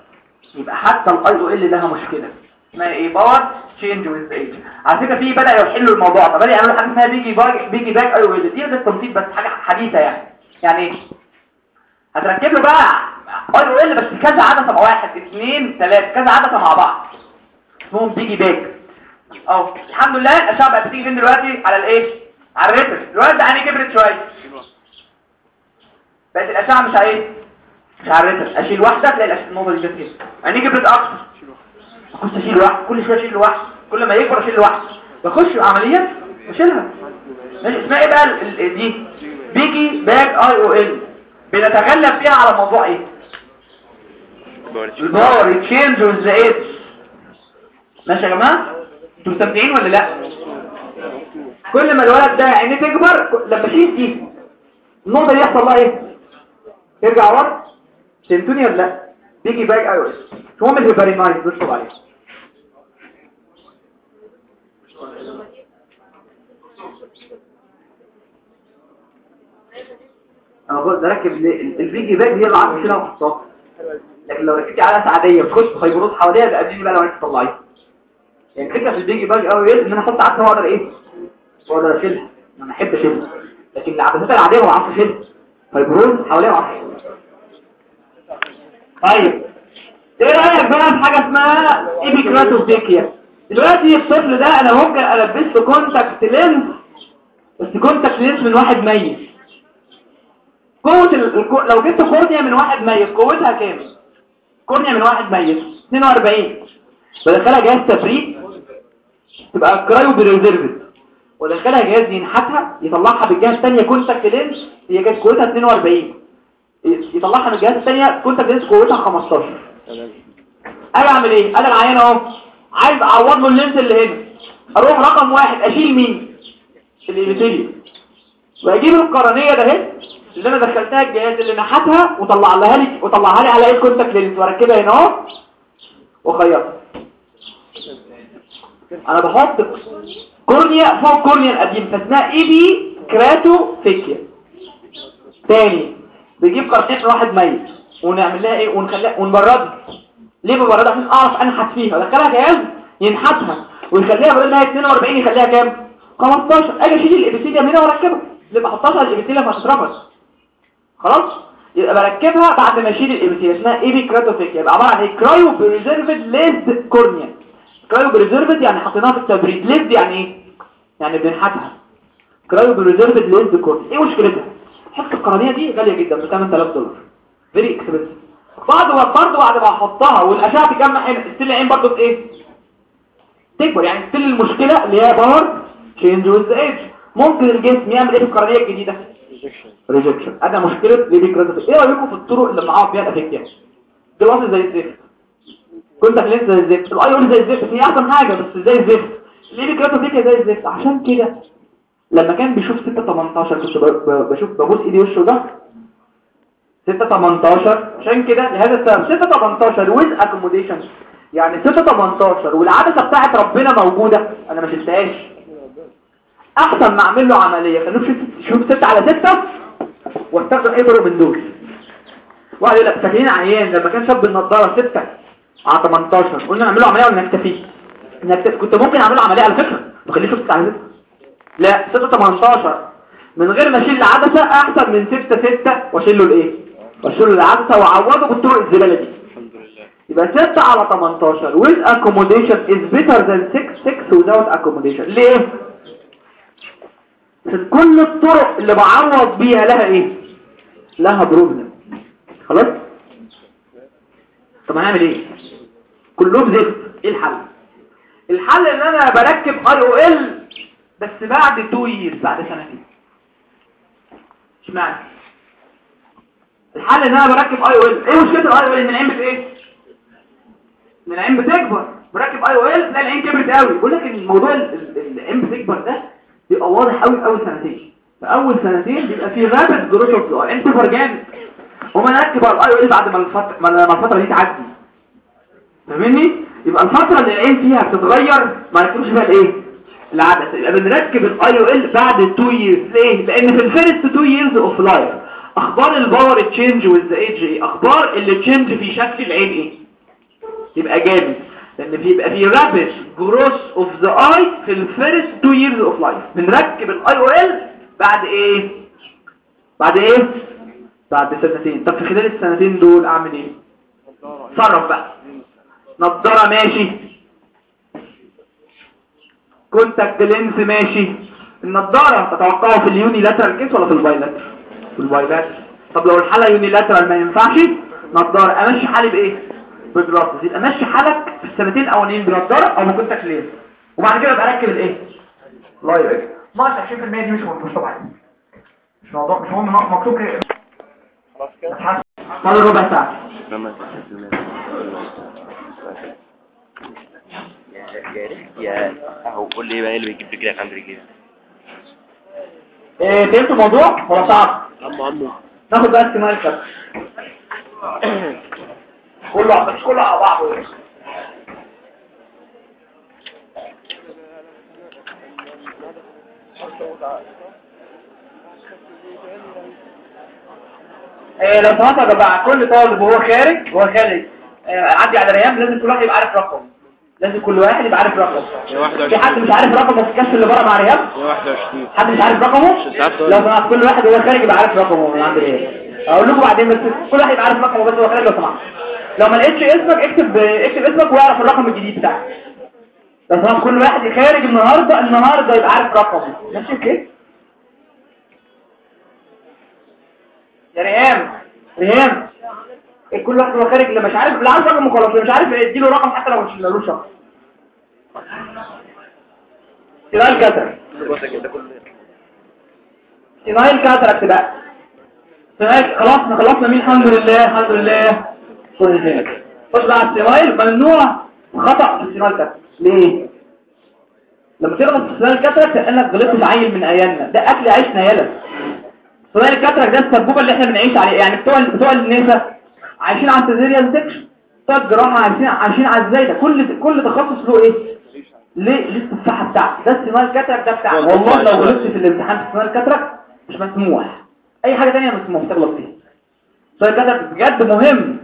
يبقى حتى ال IOL لها مشكلة. اسمها إيه؟ power change with age على فكرة في بداوا يحلوا الموضوع ده. بدأوا يعملوا حاجة اسمها بيجي باك بيجي باك اي أو ال دي ده التنطيط بس حاجة حديثة يعني. يعني إيه هتركب له بقى IOL بس كذا عدسة مع واحد اثنين ثلاثة كذا عدسة مع بعض. اسمهم piggyback أهو الحمد لله الاشعه بقت بتيجي فين دلوقتي؟ على الإيه؟ على ال retina الولد ده عينيه كبرت شوية. بقت الأشعة مش على إيه؟ مش على ال retina أشيل واحدة تلاقي الأش- النقطة دي جت كده عينيه كبرت أكتر. اخش أشيل واحد. كل شوية أشيل واحد. كل ما يكبر أشيل واحد. بخش عمليا أشيلها. ماشي اسمها إيه بقى دي؟ piggyback IOL بنتغلب فيها على موضوع إيه؟ ال power change with age ماشي يا جماعة؟ أنتوا مستمتعين ولا لا؟ كل ما الولد ده عينيه تكبر لما اشيل دي النقطة دي يحصل لها إيه؟ ترجع ورا. فهمتوني ولا لا؟ بيجي باك أي أو اس المهم الهيبرينايز بشرب عليه. أنا بقول ده راكب ال- البيجي دي اللي عارف كده وحطها لكن لو ركبتي على عاديه بتخش خيبرات حواليها بقى دي بقى لو انت تطلعيها يعني الفكرة في ال piggyback قوي إن أنا أحط عدسه وأقدر إيه؟ وأقدر أشيلها. أنا احب أشيلها. لكن العدسات العادية ما بعرفش أشيلها. fibrosis حواليها ما بعرفش طيب. إيه رأيك بقى في حاجة اسمها epikeratophakia دلوقتي الطفل ده أنا ممكن ألبس له contact lens بس contact lens من واحد ميت. قوة ال... الكو- لو جبت cornea من واحد ميت قوتها كام؟ cornea من واحد ميت 42 بدخلها جهاز تبريد تبقى cryopreserved ودخلها جهاز ينحتها يطلعها بالجهاز الثانية contact lens هي كانت قوتها 42 ي- يطلعها من الجهاز الثانية contact lens قوتها 15 أجي أعمل إيه؟ أنا العيان أهو عايز أعوض له ال lens اللي هنا. أروح رقم واحد أشيل مين؟ ال epithelium وأجيب القرنية ده أهي اللي أنا دخلتها الجهاز اللي نحتها وطلع لها لي وطلعها لي على إيه ال contact lens واركبها هنا أهو. واخيطها أنا بحط cornea فوق cornea القديم فاسمها epikeratophakia تاني بنجيب قرنيه واحد ميت ونعمل لها إيه؟ ونخليها ونبردها ليه ببردها؟ عشان أعرف انحت فيها. ادخلها جهاز ينحتها ويخليها بدل ما هي 42 يخليها كام؟ 15 أجي أشيل ال epithelium هنا وأركبها. اللي بحطها على ال epithelium هتترفض خلاص؟ يبقى بركبها بعد ما اشيل ال epithelium اسمها epikeratophakia يبقى عبارة عن إيه؟ cryopreserved lathed cornea cryopreserved يعني حطيناها في التبريد. lathed يعني إيه؟ يعني بنحتها cryopreserved lathed cornea إيه مشكلتها؟ حتة القرنيه دي غالية جدا ب 8000 دولار. very expensive بعد ما برضه بعد ما احطها والأشعة تجمع هنا still العين برضه بإيه؟ تكبر. يعني still المشكلة اللي هي power change with age ممكن الجسم يعمل إيه في القرنيه الجديدة؟ rejection ادي مشكله ال epikerato إيه رأيكم في الطرق اللي معاهم فيها ال aphakia دلوقتي زي الزفت كنت لسه زي الزفت. الأي يقول زي الزفت. هي احسن حاجة بس زي الزفت. ال epikerato زي الزفت. عشان كده لما كان بيشوف 6 18 كنت بشوف ببوس إيدي وشه ده 6 18 عشان كده لهذا السبب 6 18 with accommodation يعني 6 18 والعدسة بتاعت ربنا موجودة. أنا ما شفتهاش. أحسن ما أعمل له عملية. خلوه في شوف 6 على 6 واستخدم طرق من دول. واحد يقول لك فاكرين عيان لما كان شاب النضارة 6 على 18 قلنا نعمله عملية ولا نكتفي؟ كنت ممكن اعمله عملية على فكرة. ما خليش 6 على 6 لا 6 18 من غير ما أشيل العدسة أحسن من 6 6 وأشيل له الإيه؟ وأشيل له العدسة وأعوضه بالطرق الزبالة دي. يبقى 6 على 18 with accommodation is better than 6 6 without accommodation. ليه؟ كل الطرق اللي بعوض بيها لها إيه؟ لها بروبلم خلاص؟ طب هنعمل إيه؟ كلهم زفت إيه الحل؟ الحل ان أنا بركب IOL بس بعد 2 years بعد سنتين اشمعنى؟ الحل ان أنا بركب IOL إيه مشكلة ال IOL ان العين بت إيه؟ ان العين بتكبر بركب IOL تلاقي العين كبرت قوي بيقول لك الموضوع ال- ال- العين بتكبر ده بيبقى واضح قوي في اول سنتين. في اول سنتين بيبقى في rapid growth of ال eye أنت جامد وما نركب على ال IOL بعد ما الفترة ما الفترة دي تعدي. فاهمني؟ يبقى الفترة اللي العين فيها بتتغير ما نركبش فيها الايه العدسه يبقى بنركب ال IOL بعد 2 years. ليه؟ لأن في ال first 2 years of life أخبار ال power change والذا إيه أخبار ال change في شكل العين إيه؟ يبقى جامد. لأن بيبقى في rapid growth of the eye في ال first 2 years of life. بنركب ال IOL بعد إيه؟ بعد إيه؟ بعد سنتين. طب في خلال السنتين دول أعمل إيه؟ صرف بقى. نضارة ماشي. contact lens ماشي. النضارة تتوقعه في ال unilateral case ولا في ال bilateral في ال bilateral طب لو الحالة unilateral ما ينفعش نضارة. أمشي حالي بإيه؟ ب glasses يبقى ماشي حالك في السنتين الأولانيين بنضاره أو ب contact lens وبعد كده أبقى أركب الإيه؟ لايف ما 20% دي مش مش طبيعي. مش موضوع مش مهم مكتوب إيه خلاص كده؟ فاضل ربع ساعة. يا يا اهو قول لي بقى إيه اللي بيجيب رجلك عند رجليك إيه فهمت الموضوع؟ ولا صعب عمو عمو. ناخد بقى استماع كله مش كله على بعضه. إيه لو سمحت يا جماعة كل طالب وهو خارج وهو خارج آه، عدي على ريان لازم كل واحد يبقى عارف رقم لازم كل واحد يبقى عارف رقم في حد مش عارف رقمه في الكشف اللي بره مع 21 حد مش عارف رقمه؟ لو سمحت كل واحد وهو خارج يبقى عارف رقمه من عند إيه أقول لكم بعدين بس كل واحد يبقى عارف رقمه بس وهو خارج لو سمحت. لو ما لقيتش اسمك اكتب اكتب اسمك واعرف الرقم الجديد بتاعك. لو سمحت كل واحد خارج النهارده النهارده يبقى عارف رقمه. ماشي أوكي؟ يا ريان ريان إيه كل واحد وهو خارج اللي مش عارف اللي عارف رقمه خلاص مش عارف اديله رقم حتى لو مش مالوش رقم سؤال كتر senile cataract بقى خلاص خلصنا. مين؟ الحمد لله الحمد لله. كل شيء. خش بقى على ال senile ممنوع خطأ في ال senile cataract ليه؟ لما تغلط في ال senile cataract كأنك غلطت عيل من ايامنا ده أكل عيشنا يلا. senile cataract ده السبوبة اللي إحنا بنعيش عليه يعني بتوع بتوع النساء عايشين على ال cesarean section بتوع الجراحة عايشين عايشين على الزايدة. كل كل تخصص له إيه؟ ليه؟ ليه التفاحة بتاعتي ده ال senile cataract ده بتاعنا والله لو غلطت في الامتحان في ال senile cataract مش مسموح. أي حاجة تانية مسموح تغلط فيها. ال senile cataract بجد مهم.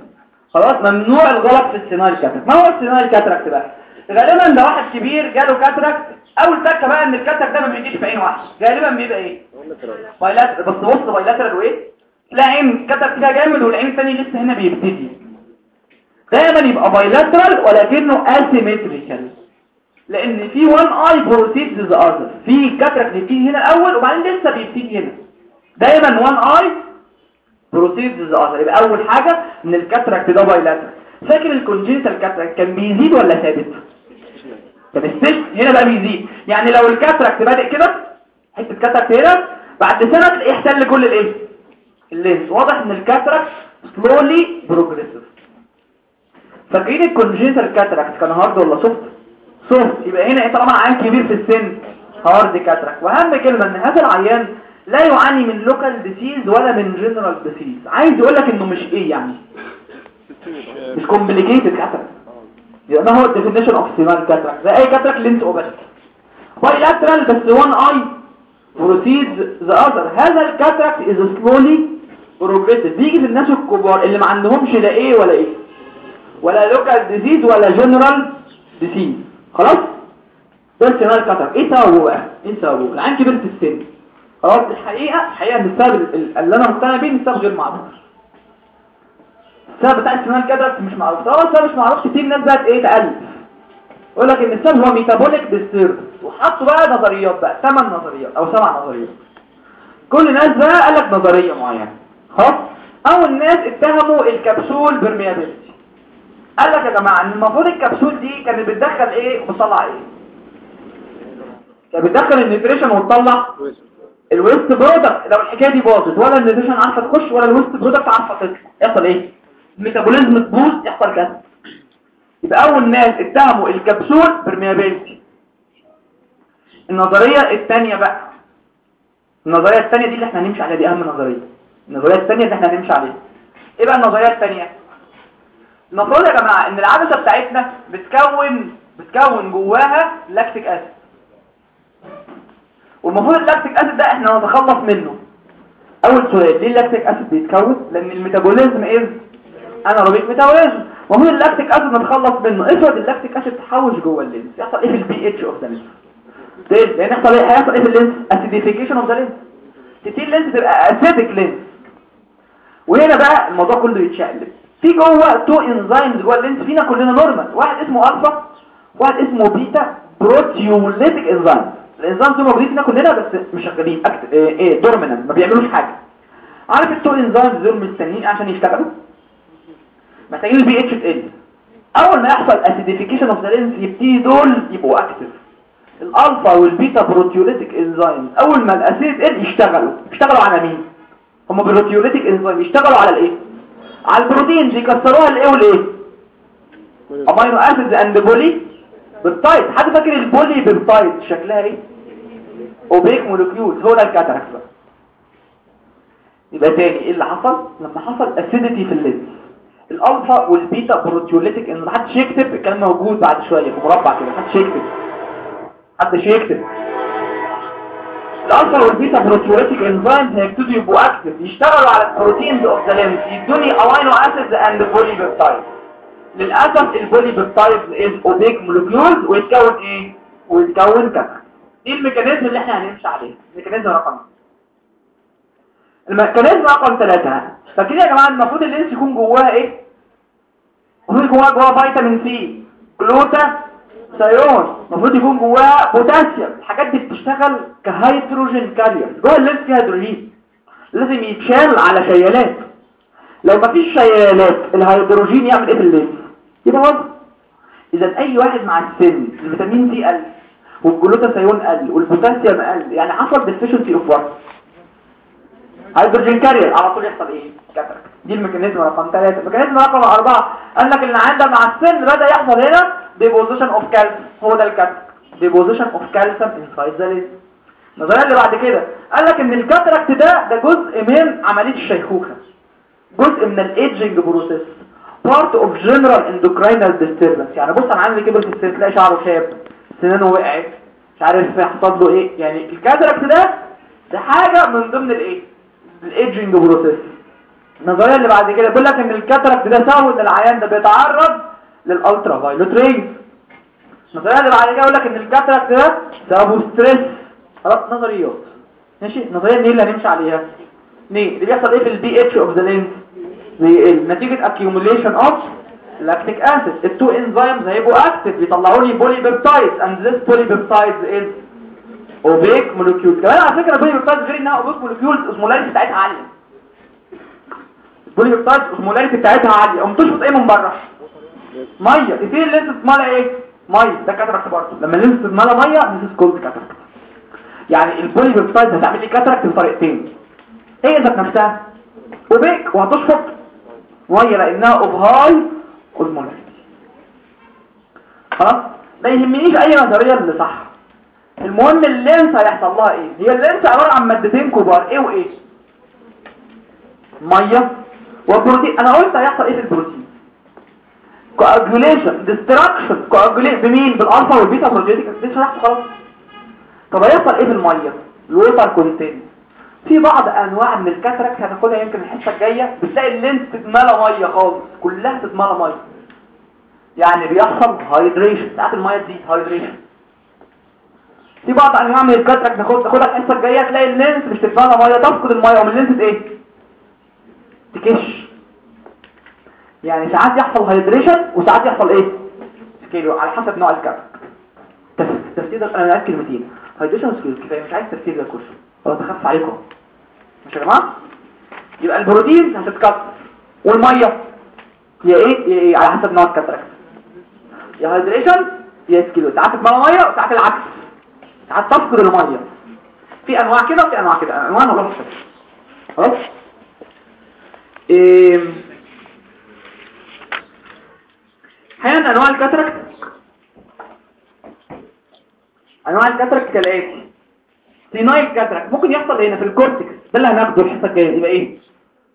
خلاص ممنوع الغلط في ال senile cataract ما هو ال senile cataract بقى غالبا ده واحد كبير جاله cataract أول تكه بقى إن ال cataract ده ما بيجيش في عين واحد. غالبا بيبقى إيه؟ bilateral بس بص bilateral وإيه؟ تلاقي عين. cataract فيها جامد والعين الثاني لسه هنا بيبتدي. دايما يبقى bilateral ولكنه asymmetrical لأن في one eye precede the other في cataract بيبتدي هنا الأول وبعدين لسه بيبتدي هنا. دايما one eye precede the other يبقى أول حاجة إن ال cataract ده bilateral فاكر ال congenital cataract كان بيزيد ولا ثابت؟ كان السيش هنا بقى بيزيد. يعني لو ال cataract بادئ كده حتة cataract هنا بعد سنة تلاقيه احتل كل الإيه؟ ال lens واضح إن ال cataract slowly progressive فاكرين ال congenital cataract كان hard ولا soft soft يبقى هنا إيه طالما العيان كبير في السن؟ hard cataract وأهم كلمة إن هذا العيان لا يعاني من local disease ولا من general disease عايز يقول لك إنه مش إيه يعني. مش complicated cataract يبقى ما هو ال definition of senile cataract ده أي cataract lens opacity bilateral بس one eye precedes the other. هذا ال cataract is slowly progressive. بيجي في الناس الكبار اللي ما عندهمش لا إيه ولا إيه ولا local disease ولا general disease. خلاص؟ senile cataract إيه سببه بقى؟ إيه سببه العين في السن. خلاص الحقيقة الحقيقة إن السبب ال- اللي أنا مقتنع بيه السبب غير معروف. السبب بتاع ال senile cataract مش معروف. طبعا السبب مش معروف كتير ناس بقت إيه تقلب. يقول لك إن السبب هو metabolic disturbance وحطوا بقى نظريات بقى ثمان نظريات أو سبع نظريات. كل ناس بقى قال لك نظرية معينة. خلاص؟ أول ناس اتهموا ال capsule permeability قال لك يا جماعة إن المفروض الكبسول دي كانت بتدخل إيه؟ وبتطلع إيه؟ كانت بتدخل ال nutrition وتطلع ال waste product لو الحكاية دي باظت ولا ال nutrition عارفة تخش ولا ال waste product عارفة تطلع. يحصل إيه؟ ال metabolism تبوظ يحصل كذا. يبقى أول ناس اتهموا ال capsule permeability النظرية الثانية بقى. النظرية الثانية دي اللي إحنا هنمشي عليها دي أهم نظرية. النظرية الثانية اللي إحنا هنمشي عليها. إيه بقى النظرية الثانية؟ المفروض يا جماعة إن العدسة بتاعتنا بتكون بتكون جواها lactic acid. والمفروض ال lactic acid ده إحنا نتخلص منه. أول سؤال ليه ال lactic acid بيتكون؟ لأن ال metabolism is anaerobic metabolism المفروض ال lactic acid نتخلص منه. افرض ال lactic acid تحوش جوه ال lens يحصل إيه في ال pH of the lens لأن يحصل إيه؟ هيحصل إيه في ال lens acidification of the lens تبتدي ال lens تبقى acidic lens وهنا بقى الموضوع كله يتشقلب. في جوه two enzymes جوه ال lens فينا كلنا normal واحد اسمه الفا واحد اسمه beta proteolytic enzyme الانزيم دول موجودين فينا كلنا بس مش شغالين. إيه, إيه dormant ما بيعملوش حاجة. عارف ال two enzymes دول مستنيين عشان يشتغلوا؟ محتاجين البي اتش تقل أول ما يحصل acidification of the lens يبتدي دول يبقوا active ال alpha وال beta proteolytic enzymes أول ما ال acid تقل يشتغلوا. يشتغلوا على مين؟ هم proteolytic enzyme يشتغلوا على الإيه؟ على ال proteins يكسروها الإيه والإيه؟ amino acids and polypeptide حد فاكر ال polypeptide شكلها إيه؟ opaque molecules هو ده ال cataract بقى. يبقى تاني إيه اللي حصل؟ لما حصل acidity في ال lens ال alpha وال beta proteolytic إن محدش يكتب الكلام موجود بعد شوية في مربع كده محدش يكتب. محدش يكتب. ال alpha وال beta proteolytic enzymes هيبتدوا يبقوا active يشتغلوا على ال proteins of the lens يدوني amino acids and polypeptide للأسف ال polypeptide is opaque molecules ويتكون إيه؟ ويتكون cataract. دي ال mechanism اللي إحنا هنمشي عليه. ال mechanism رقم ال mechanism رقم ثلاثة. فاكرين يا جماعة المفروض ال lens يكون جواها إيه؟ المفروض يكون جواها vitamin C glutathione المفروض يكون جواها بوتاسيوم. الحاجات دي بتشتغل ك hydrogen carrier جوه ال lens فيها هيدروجين. لازم يتشال على شيالات. لو مفيش شيالات الهيدروجين يعمل إيه في ال lens؟ يبقى وضع اذا أي واحد مع السن ال vitamin C قل والجلوتاثيون قل والبوتاسيوم قل يعني حصل deficiency of what hydrogen carrier على طول يحصل إيه؟ cataract دي ال mechanism رقم 3 ال mechanism رقم 4 قال لك ان عندك مع السن بدأ يحصل هنا deposition of calcium هو ده ال cataract deposition of calcium inside the lens النظريه اللي بعد كده. قال لك إن ال cataract ده ده جزء من عملية الشيخوخة. جزء من ال ageing process part of general endocrinal disturbance يعني بص أنا عندي كبر في السن تلاقي شعره شاب سنانه وقعت مش عارف حصل له إيه. يعني ال cataract ده ده حاجة من ضمن الايه ال ageing process النظرية اللي بعد كده بيقول لك إن ال cataract ده سبب إن العيان ده بيتعرض لل ultraviolet rays النظرية اللي بعد كده يقول لك إن ال cataract ده سببه stress خلاص نظريات. ماشي؟ النظرية دي اللي هنمشي عليها. ليه؟ اللي بيحصل إيه في ال pH of the lens نتيجة accumulation of lactic acid. ال two enzymes هيبقوا active يطلعوا لي peptides and this peptides is opaque molecule كمان على ال polypeptides غير إنها اوبيك مولكيول الاسمولاريتي بتاعتها ال polypeptides ال osmolarity بتاعتها عالية. قوم تشفط إيه من بره؟ مية. تبتدي ال lens تتملى إيه؟ مية. ده cataract برضه. لما ال lens تتملى مية this is called cataract. يعني ال polypeptides هتعمل لي cataract بطريقتين هي ذات نفسها opaque وهتشفط ميه لأنها of high osmolarity خلاص؟ ما يهمنيش أي نظرية اللي صح. المهم ال lens هيحصل لها إيه؟ هي ال lens عبارة عن مادتين كبار. إيه وإيه؟ مية وبروتين. أنا قلت هيحصل إيه في البروتين؟ coagulation destruction. coagulate بمين؟ بال alpha وال beta. proteolytic دي شرحت خلاص طب هيحصل إيه في المية؟ ال water content في بعض أنواع من ال cataract هناخدها يمكن الحصة الجاية بتلاقي ال lens تتملى مية خالص كلها تتملى مية. يعني بيحصل hydration ساعات المية تزيد hydration في بعض أنواع من ال cataract ناخد ناخدها الحصة الجاية تلاقي ال lens مش تتملى مية تفقد المية ومن ال lens إيه؟ تكش. يعني ساعات يحصل هايدريشن وساعات يحصل إيه؟ سكيلو على حسب نوع الكاتراكت تف- تفسير أنا معاك كلمتين هايدريشن وسكيلو كفايه مش عايز تفسير كله ولا تخف عليكم. مش يا جماعة؟ يبقى البروتين هتتكسر. والمية. يا إيه؟ يا إيه؟ على حسب نوع الكاتراكت يا هايدريشن يا سكيلو ساعات تتملى ميه وساعات العكس. ساعات تفقد المية. في أنواع كده وفي أنواع كده. أنواع مش خلاص؟ إيه أحيانا أنواع ال cataract أنواع ال cataract كالاتي senile cataract ممكن يحصل هنا في ال cortex. ده اللي هناخده الحصة الجاية يبقى إيه؟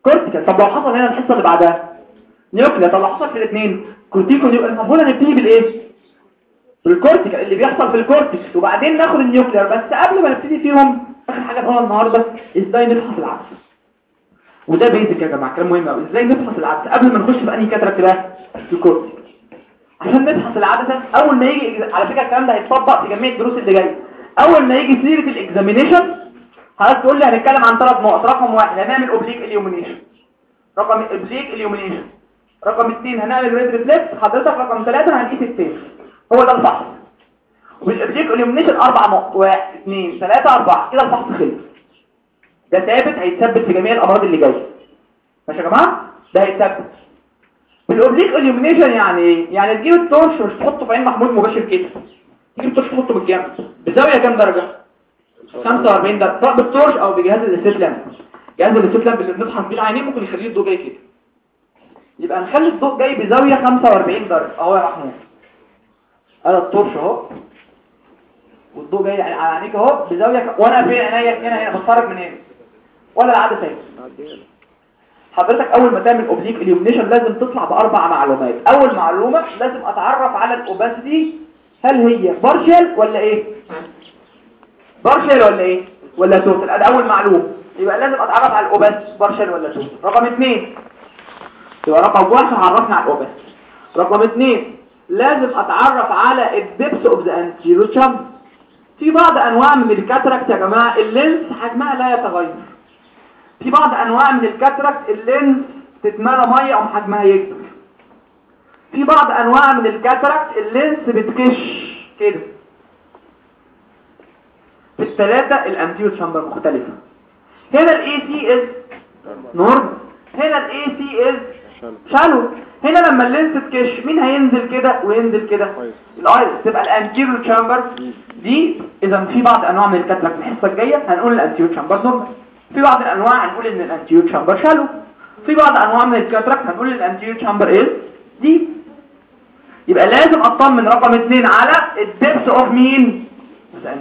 cortical طب لو حصل هنا الحصة اللي بعدها؟ nuclear. طب لو حصل في الاثنين cortico nuclear المفروض نبتدي بالإيه؟ بال cortical اللي بيحصل في ال cortex. وبعدين ناخد ال nuclear بس قبل ما نبتدي فيهم آخر حاجة نقولها النهارده إزاي نفحص العدسة؟ وده basic يا جماعة كلام مهم قوي إزاي نفحص العدسة؟ قبل ما نخش في أنهي cataract بقى؟ في ال cortical عشان نفحص العدسة أول ما يجي على فكرة الكلام ده هيتطبق في جميع الدروس اللي جاية. أول ما يجي سيره ال examination حضرتك تقول لي هنتكلم عن ثلاث نقط. رقم واحد هنعمل oblique illumination رقم oblique illumination رقم اثنين هنعمل red reflex حضرتك رقم ثلاثة هنقيس ال tests هو ده الفحص. وال oblique illumination أربع نقط. واحد اثنين ثلاثة أربعة. كده الفحص خلص. ده ثابت هيتثبت في جميع الأمراض اللي جاية. ماشي يا جماعة؟ ده هيتثبت. بال oblique illumination يعني إيه؟ يعني تجيب ال torch مش تحطه في عين محمود مباشر كده. تجيب ال torch تحطه بالجنب بزاويه كام درجة؟ 45 درجة. سواء بال torch أو بجهاز ال slit lamp. جهاز ال slit lamp اللي بنفحص بيه العينين ممكن يخليه الضوء جاي كده. يبقى نخلي الضوء جاي بزاوية 45 درجة. أهو يا محمود. أنا ال torch أهو. والضوء جاي على عينيك أهو. بزاوية. وأنا فين؟ عينيا هنا هنا بتفرج منين ولا العدسة هنا حضرتك أول ما تعمل oblique illumination لازم تطلع بأربع معلومات. أول معلومة لازم أتعرف على ال opacity هل هي partial ولا إيه؟ partial ولا إيه؟ ولا total ادي أول معلومه يبقى لازم أتعرف على ال opacity partial ولا total رقم اثنين. يبقى رقم واحد عرفنا على ال opacity رقم اثنين لازم أتعرف على ال depth of the chamber في بعض أنواع من ال cataract يا جماعة ال lens حجمها لا يتغير. في بعض أنواع من ال cataract ال lens تتملى مية أو حجمها يكبر. في بعض أنواع من ال cataract ال lens بتكش كده. في الثلاثة ال anterior chamber مختلفة. هنا ال AC is normal هنا ال AC is shallow هنا لما ال lens تكش مين هينزل كده وينزل كده؟ ال iris تبقى ال anterior chamber deep إذا في بعض أنواع من ال cataract الحصة الجاية هنقول ال anterior chamber normal في بعض الأنواع هنقول إن ال anterior chamber shallow في بعض أنواع من ال cataract هنقول ان ال anterior chamber إيه deep يبقى لازم أطمن رقم اثنين على ال depth of مين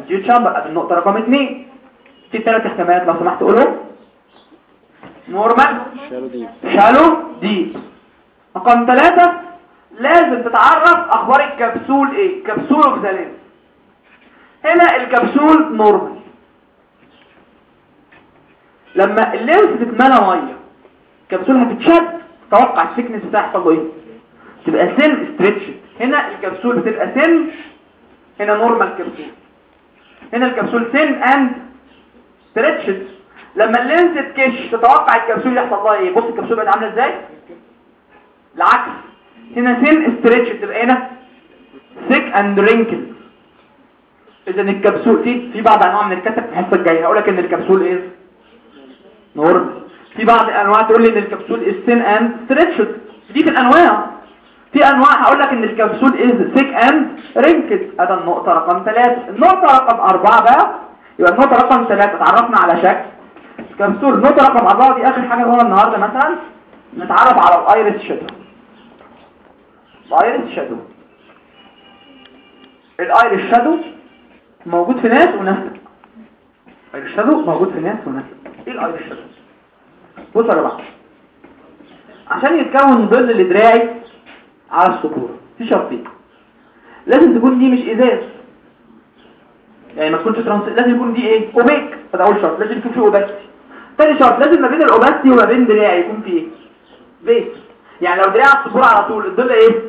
chamber ادي النقطة رقم اثنين في ثلاث احتمالات لو سمحت قولهم. normal shallow deep رقم ثلاثة لازم تتعرف أخبار الكبسول إيه؟ capsule lens هنا ال capsule normal لما ال lens تتملى مية الكبسول هتتشد توقع ال thickness بتاعها يحصل إيه؟ تبقى thin stretched هنا الكبسول بتبقى thin هنا normal capsule. هنا ال capsule thin and stretched لما ال lens تكش تتوقع الكبسول يحصل لها إيه؟ بص الكبسول بقت عاملة إزاي؟ العكس. هنا thin stretched تبقى هنا thick and wrinkled إذا الكبسول في في بعض أنواع من ال cataract في الحصة الجاية. هقول لك إن الكبسول إيه normal في بعض الانواع تقول لي إن ال capsule thin and stretched دي في الأنواع. في أنواع. هقول لك إن ال capsule is thick and wrinkled هذا النقطة رقم 3 النقطة رقم 4 بقى. يبقى النقطة رقم 3 اتعرفنا على شكل. كبسول النقطة رقم 4 دي آخر حاجة هو النهارده مثلا. نتعرف على ال iris shadow ال iris shadow ال iris shadow موجود في ناس وناس. ال iris shadow موجود في ناس وناس. إيه ال iris shadow بصوا يا جماعة. عشان يتكون ظل الدراعي على الصبورة. في شرطين لازم تكون دي مش إزاز. يعني ما تكونش trans لازم يكون دي إيه؟ opaque فده أول شرط. لازم يكون فيه opacity تاني شرط لازم ما بين ال opacity وما بين دراعي يكون فيه إيه؟ بيت. يعني لو دراعي على الصبورة على طول الظل إيه؟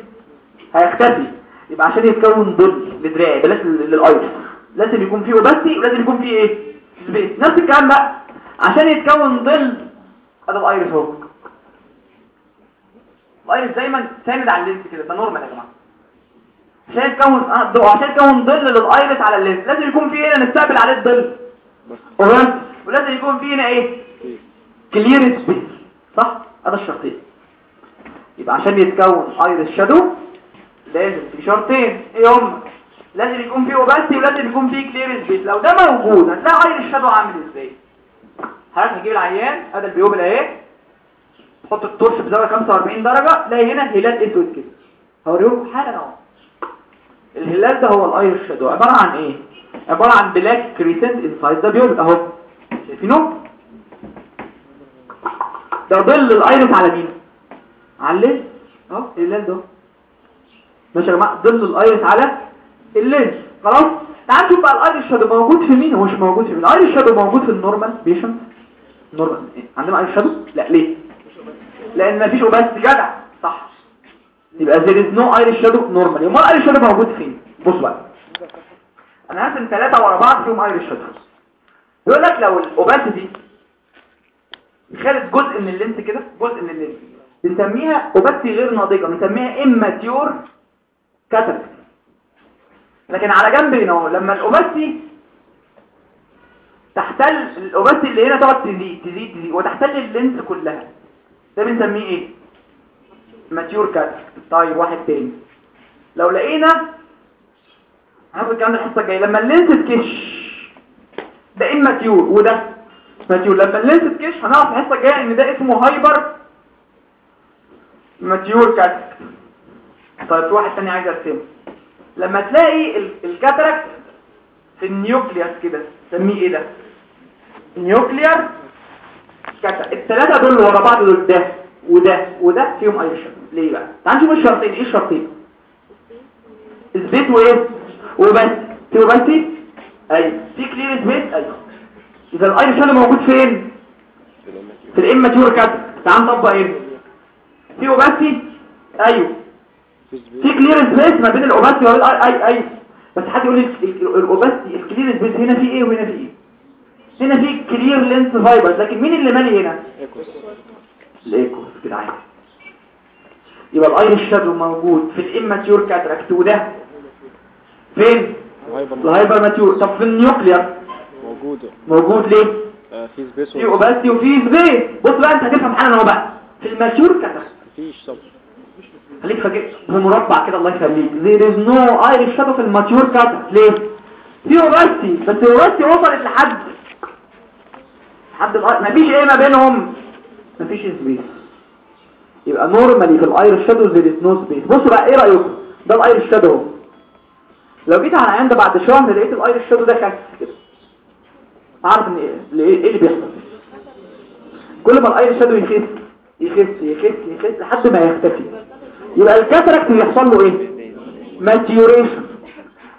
هيختفي. يبقى عشان يتكون ظل لدراعي بلاش لل- لل iris لازم يكون فيه opacity ولازم يكون فيه إيه؟ space نفس الكلام بقى. عشان يتكون ظل هذا ال iris أهو. ال iris دايما ساند على ال lens كده ده normal يا جماعة. عشان يتكون آه ضوء عشان يكون ظل لل iris على ال lens لازم يكون فيه هنا نستقبل عليه الظل. ولازم يكون فيه هنا إيه؟ clear space صح؟ هذا الشرطين. يبقى عشان يتكون iris shadow لازم في شرطين. إيه هم؟ لازم يكون فيه opacity ولازم يكون فيه clear space لو ده موجود هتلاقي iris shadow عامل إزاي؟ حضرتك هتجيب العيان هذا ال pupil اهي تحط ال torch بزاوية 45 درجة تلاقي هنا هلال اسود كده؟ هوريكم حالا أهو. الهلال ده هو ال iris shadow. عبارة عن إيه؟ عبارة عن black crescent inside the pupil أهو. شايفينه؟ ده ظل ال iris على مين؟ على ال lens أهو الهلال ده ماشي يا جماعة ظل ال iris على ال lens خلاص؟ تعال نشوف بقى ال iris shadow موجود في مين ومش موجود في مين. ال iris shadow موجود في ال normal. patient normal. إيه؟ عندنا iris shadow؟ لا ليه؟ لأن مفيش opacity جدع. صح. يبقى there is no iris shadow normal امال ال iris shadow موجود فين؟ بص بقى. أنا هرسم ثلاثة ورا بعض فيهم iris shadow يقول لك لو ال opacity خدت جزء من ال lens كده جزء من ال lens بنسميها opacity غير ناضجة بنسميها immature cataract لكن على جنب هنا لما ال opacity تحتل ال opacity اللي هنا تقعد تزيد تزيد تزيد وتحتل ال lens كلها. ده بنسميه إيه؟ mature cataract طيب واحد تاني. لو لقينا هناخد الكلام ده الحصة الجاية. لما ال lens تكش ده immature وده mature. لما ال lens تكش هنعرف الحصة الجاية إن ده اسمه hypermature cataract طيب في واحد تاني عايز أرسمه. لما تلاقي ال- ال cataract في ال nucleus كده سميه إيه ده؟ cataract الثلاثة دول ورا بعض دول ده وده وده فيهم أي شرط. ليه بقى؟ تعال نشوف الشرطين. إيه الشرطين؟ الزيت وإيه؟ وبس. في وبس؟ أيوه. في clear space أيوه. إذا ال iris shadow موجود فين؟ في ال immature cataract. تعال نطبق إيه؟ في opacity أيوه. في clear space ما بين ال opacity وبين اي اي أي. بس حد يقول لي ال- ال- ال opacity ال clear space هنا في إيه وهنا في إيه؟ هنا في clear lens fibers لكن مين اللي مالي هنا؟ ال aqueous. كده عادي يبقى ال iris shadow موجود. في ال immature cataract. وده فين؟ hyper ال hyper mature طب في ال nuclear؟ موجودة موجود ليه؟ آه، في space في opacity وفي space بص بقى أنت هتفهم حالا أهو بقى. في ال mature cataract. مفيش طب. خليك فاكر بمربع كده الله يخليك. There is no iris shadow في ال mature cataract. ليه؟ في opacity بس opacity وصلت لحد. لحد ال i- مفيش إيه ما بينهم؟ مفيش space يبقى normally في ال iris shadow is no space بصوا بقى إيه رأيكم؟ ده ال iris shadow لو جيت على ده بعد شهر لقيت ال iris shadow ده خس كده. عارف إن إيه إيه اللي بيحصل؟ كل ما ال iris shadow يخس يخس يخس يخس لحد ما يختفي. يبقى ال cataract بيحصل له إيه؟ maturation.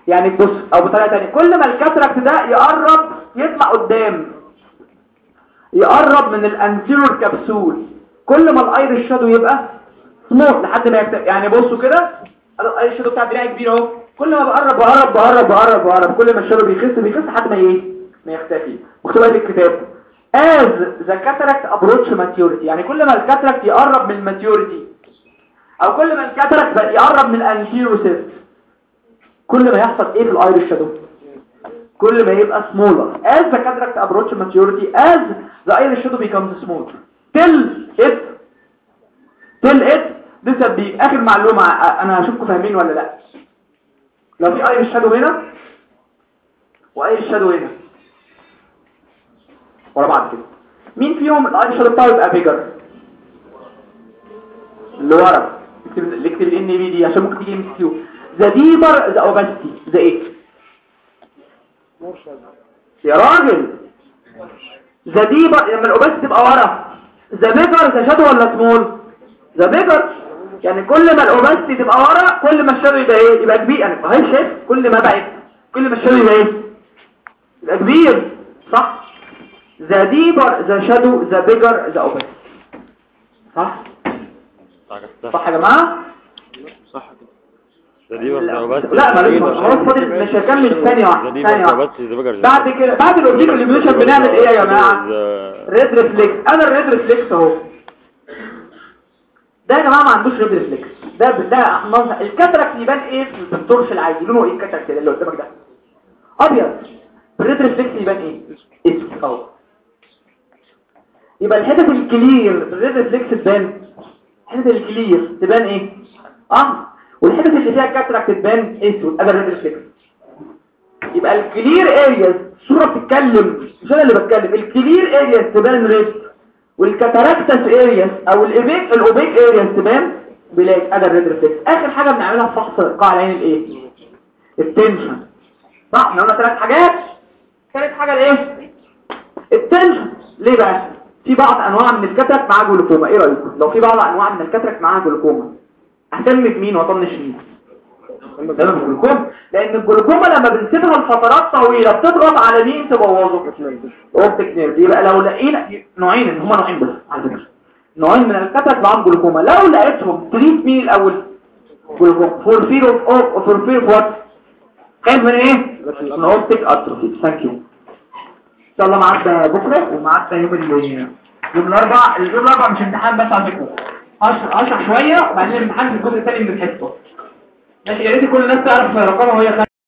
يعني بص أو بطريقة ثانية كل ما ال cataract ده يقرب يطلع قدام. يقرب من ال anterior capsule. كل ما ال iris shadow يبقى smooth لحد ما يكتب يعني بصوا كده ال iris shadow بتاع دراعي كبير اهو. كل ما بقرب بقرب بقرب بقرب بقرب كل ما ال shadow بيخس بيخس لحد ما إيه؟ ما يختفي. مكتوب في الكتاب. As the cataract approach maturity. يعني كل ما ال cataract يقرب من ال maturity أو كل ما ال cataract يقرب من ال anterior surface كل ما يحصل إيه في ال iris shadow كل ما يبقى smaller. As the cataract approach maturity as the iris shadow becomes small till it till it بي اخر معلومة. أنا هشوفكم فاهمين ولا لا؟ لو في iris shadow هنا و iris shadow هنا. ورا بعض كده. مين فيهم ال iris shadow بتاعه يبقى bigger اللي ورا. اكتب اكتب ال NB دي عشان ممكن تيجي MCQ the deeper the opacity the يا راجل. the deeper لما ال opacity تبقى ورا. the bigger the shadow ولا small the bigger يعني كل ما ال opacity تبقى ورا كل ما ال shadow يبقى إيه؟ يبقى كبير. يعني هاي شايف؟ كل ما بعد كل ما ال shadow يبقى إيه؟ يبقى كبير. صح؟ The deeper the shadow the bigger the opacity صح؟ صح. يا جماعة؟ صح كده. ده دي بس لا خلاص فاضل مش هكمل. ثانية واحدة ثانية واحدة. بعد كده بعد ال oblique illumination بنعمل إيه يا جماعة؟ red reflex أنا ال red reflex أهو. ده يا جماعة ما عندوش red reflex ده ده منظر ال cataract يبان إيه؟ في ال torch العادي. لونه إيه ال cataract اللي قدامك ده؟ أبيض. ال red reflex يبان إيه؟ إسود أهو. يبقى الحتت ال clear ال red reflex تبان. الحتت ال clear تبان إيه؟ أه؟ والحتت اللي فيها cataract تبان اسود ادي ال red reflex يبقى ال clear areas الصورة بتتكلم مش أنا اللي بتكلم الكلير ارياز تبان ريد والكاتاراكتس ارياز أو الاوبيك الاوبيك ارياز تبان black ال red reflex آخر حاجة بنعملها في فحص قاع العين الإيه؟ ال tension صح؟ إحنا قلنا ثلاث حاجات. ثالث حاجة الإيه؟ ال tension ليه بقى؟ في بعض أنواع من ال cataract معاه جلوكوما. إيه رأيكم؟ لو في بعض أنواع من ال cataract معاه جلوكوما. اهتم بمين واطنش مين تمام. الجلوكوما لأن الجلوكوما لما بنسيبها لفترات طويلة بتضغط على مين؟ تبوظه optic nerve يبقى لو لقينا نوعين هما نوعين بس على فكرة. نوعين من ال cataract معاهم جلوكوما. لو لقيتهم treat مين الأول. glaucoma. for fear of for fear of what خايف من إيه؟ من optic atrophy thank you ان شاء الله معاك بكره ومعاك يوم يوم اليوم الاربعاء مش امتحان بس على فكرة. اشرح اشرح شوية وبعدين الامتحان الجزء الثاني من الحصه ماشي يا ريت كل الناس تعرف رقمها وهي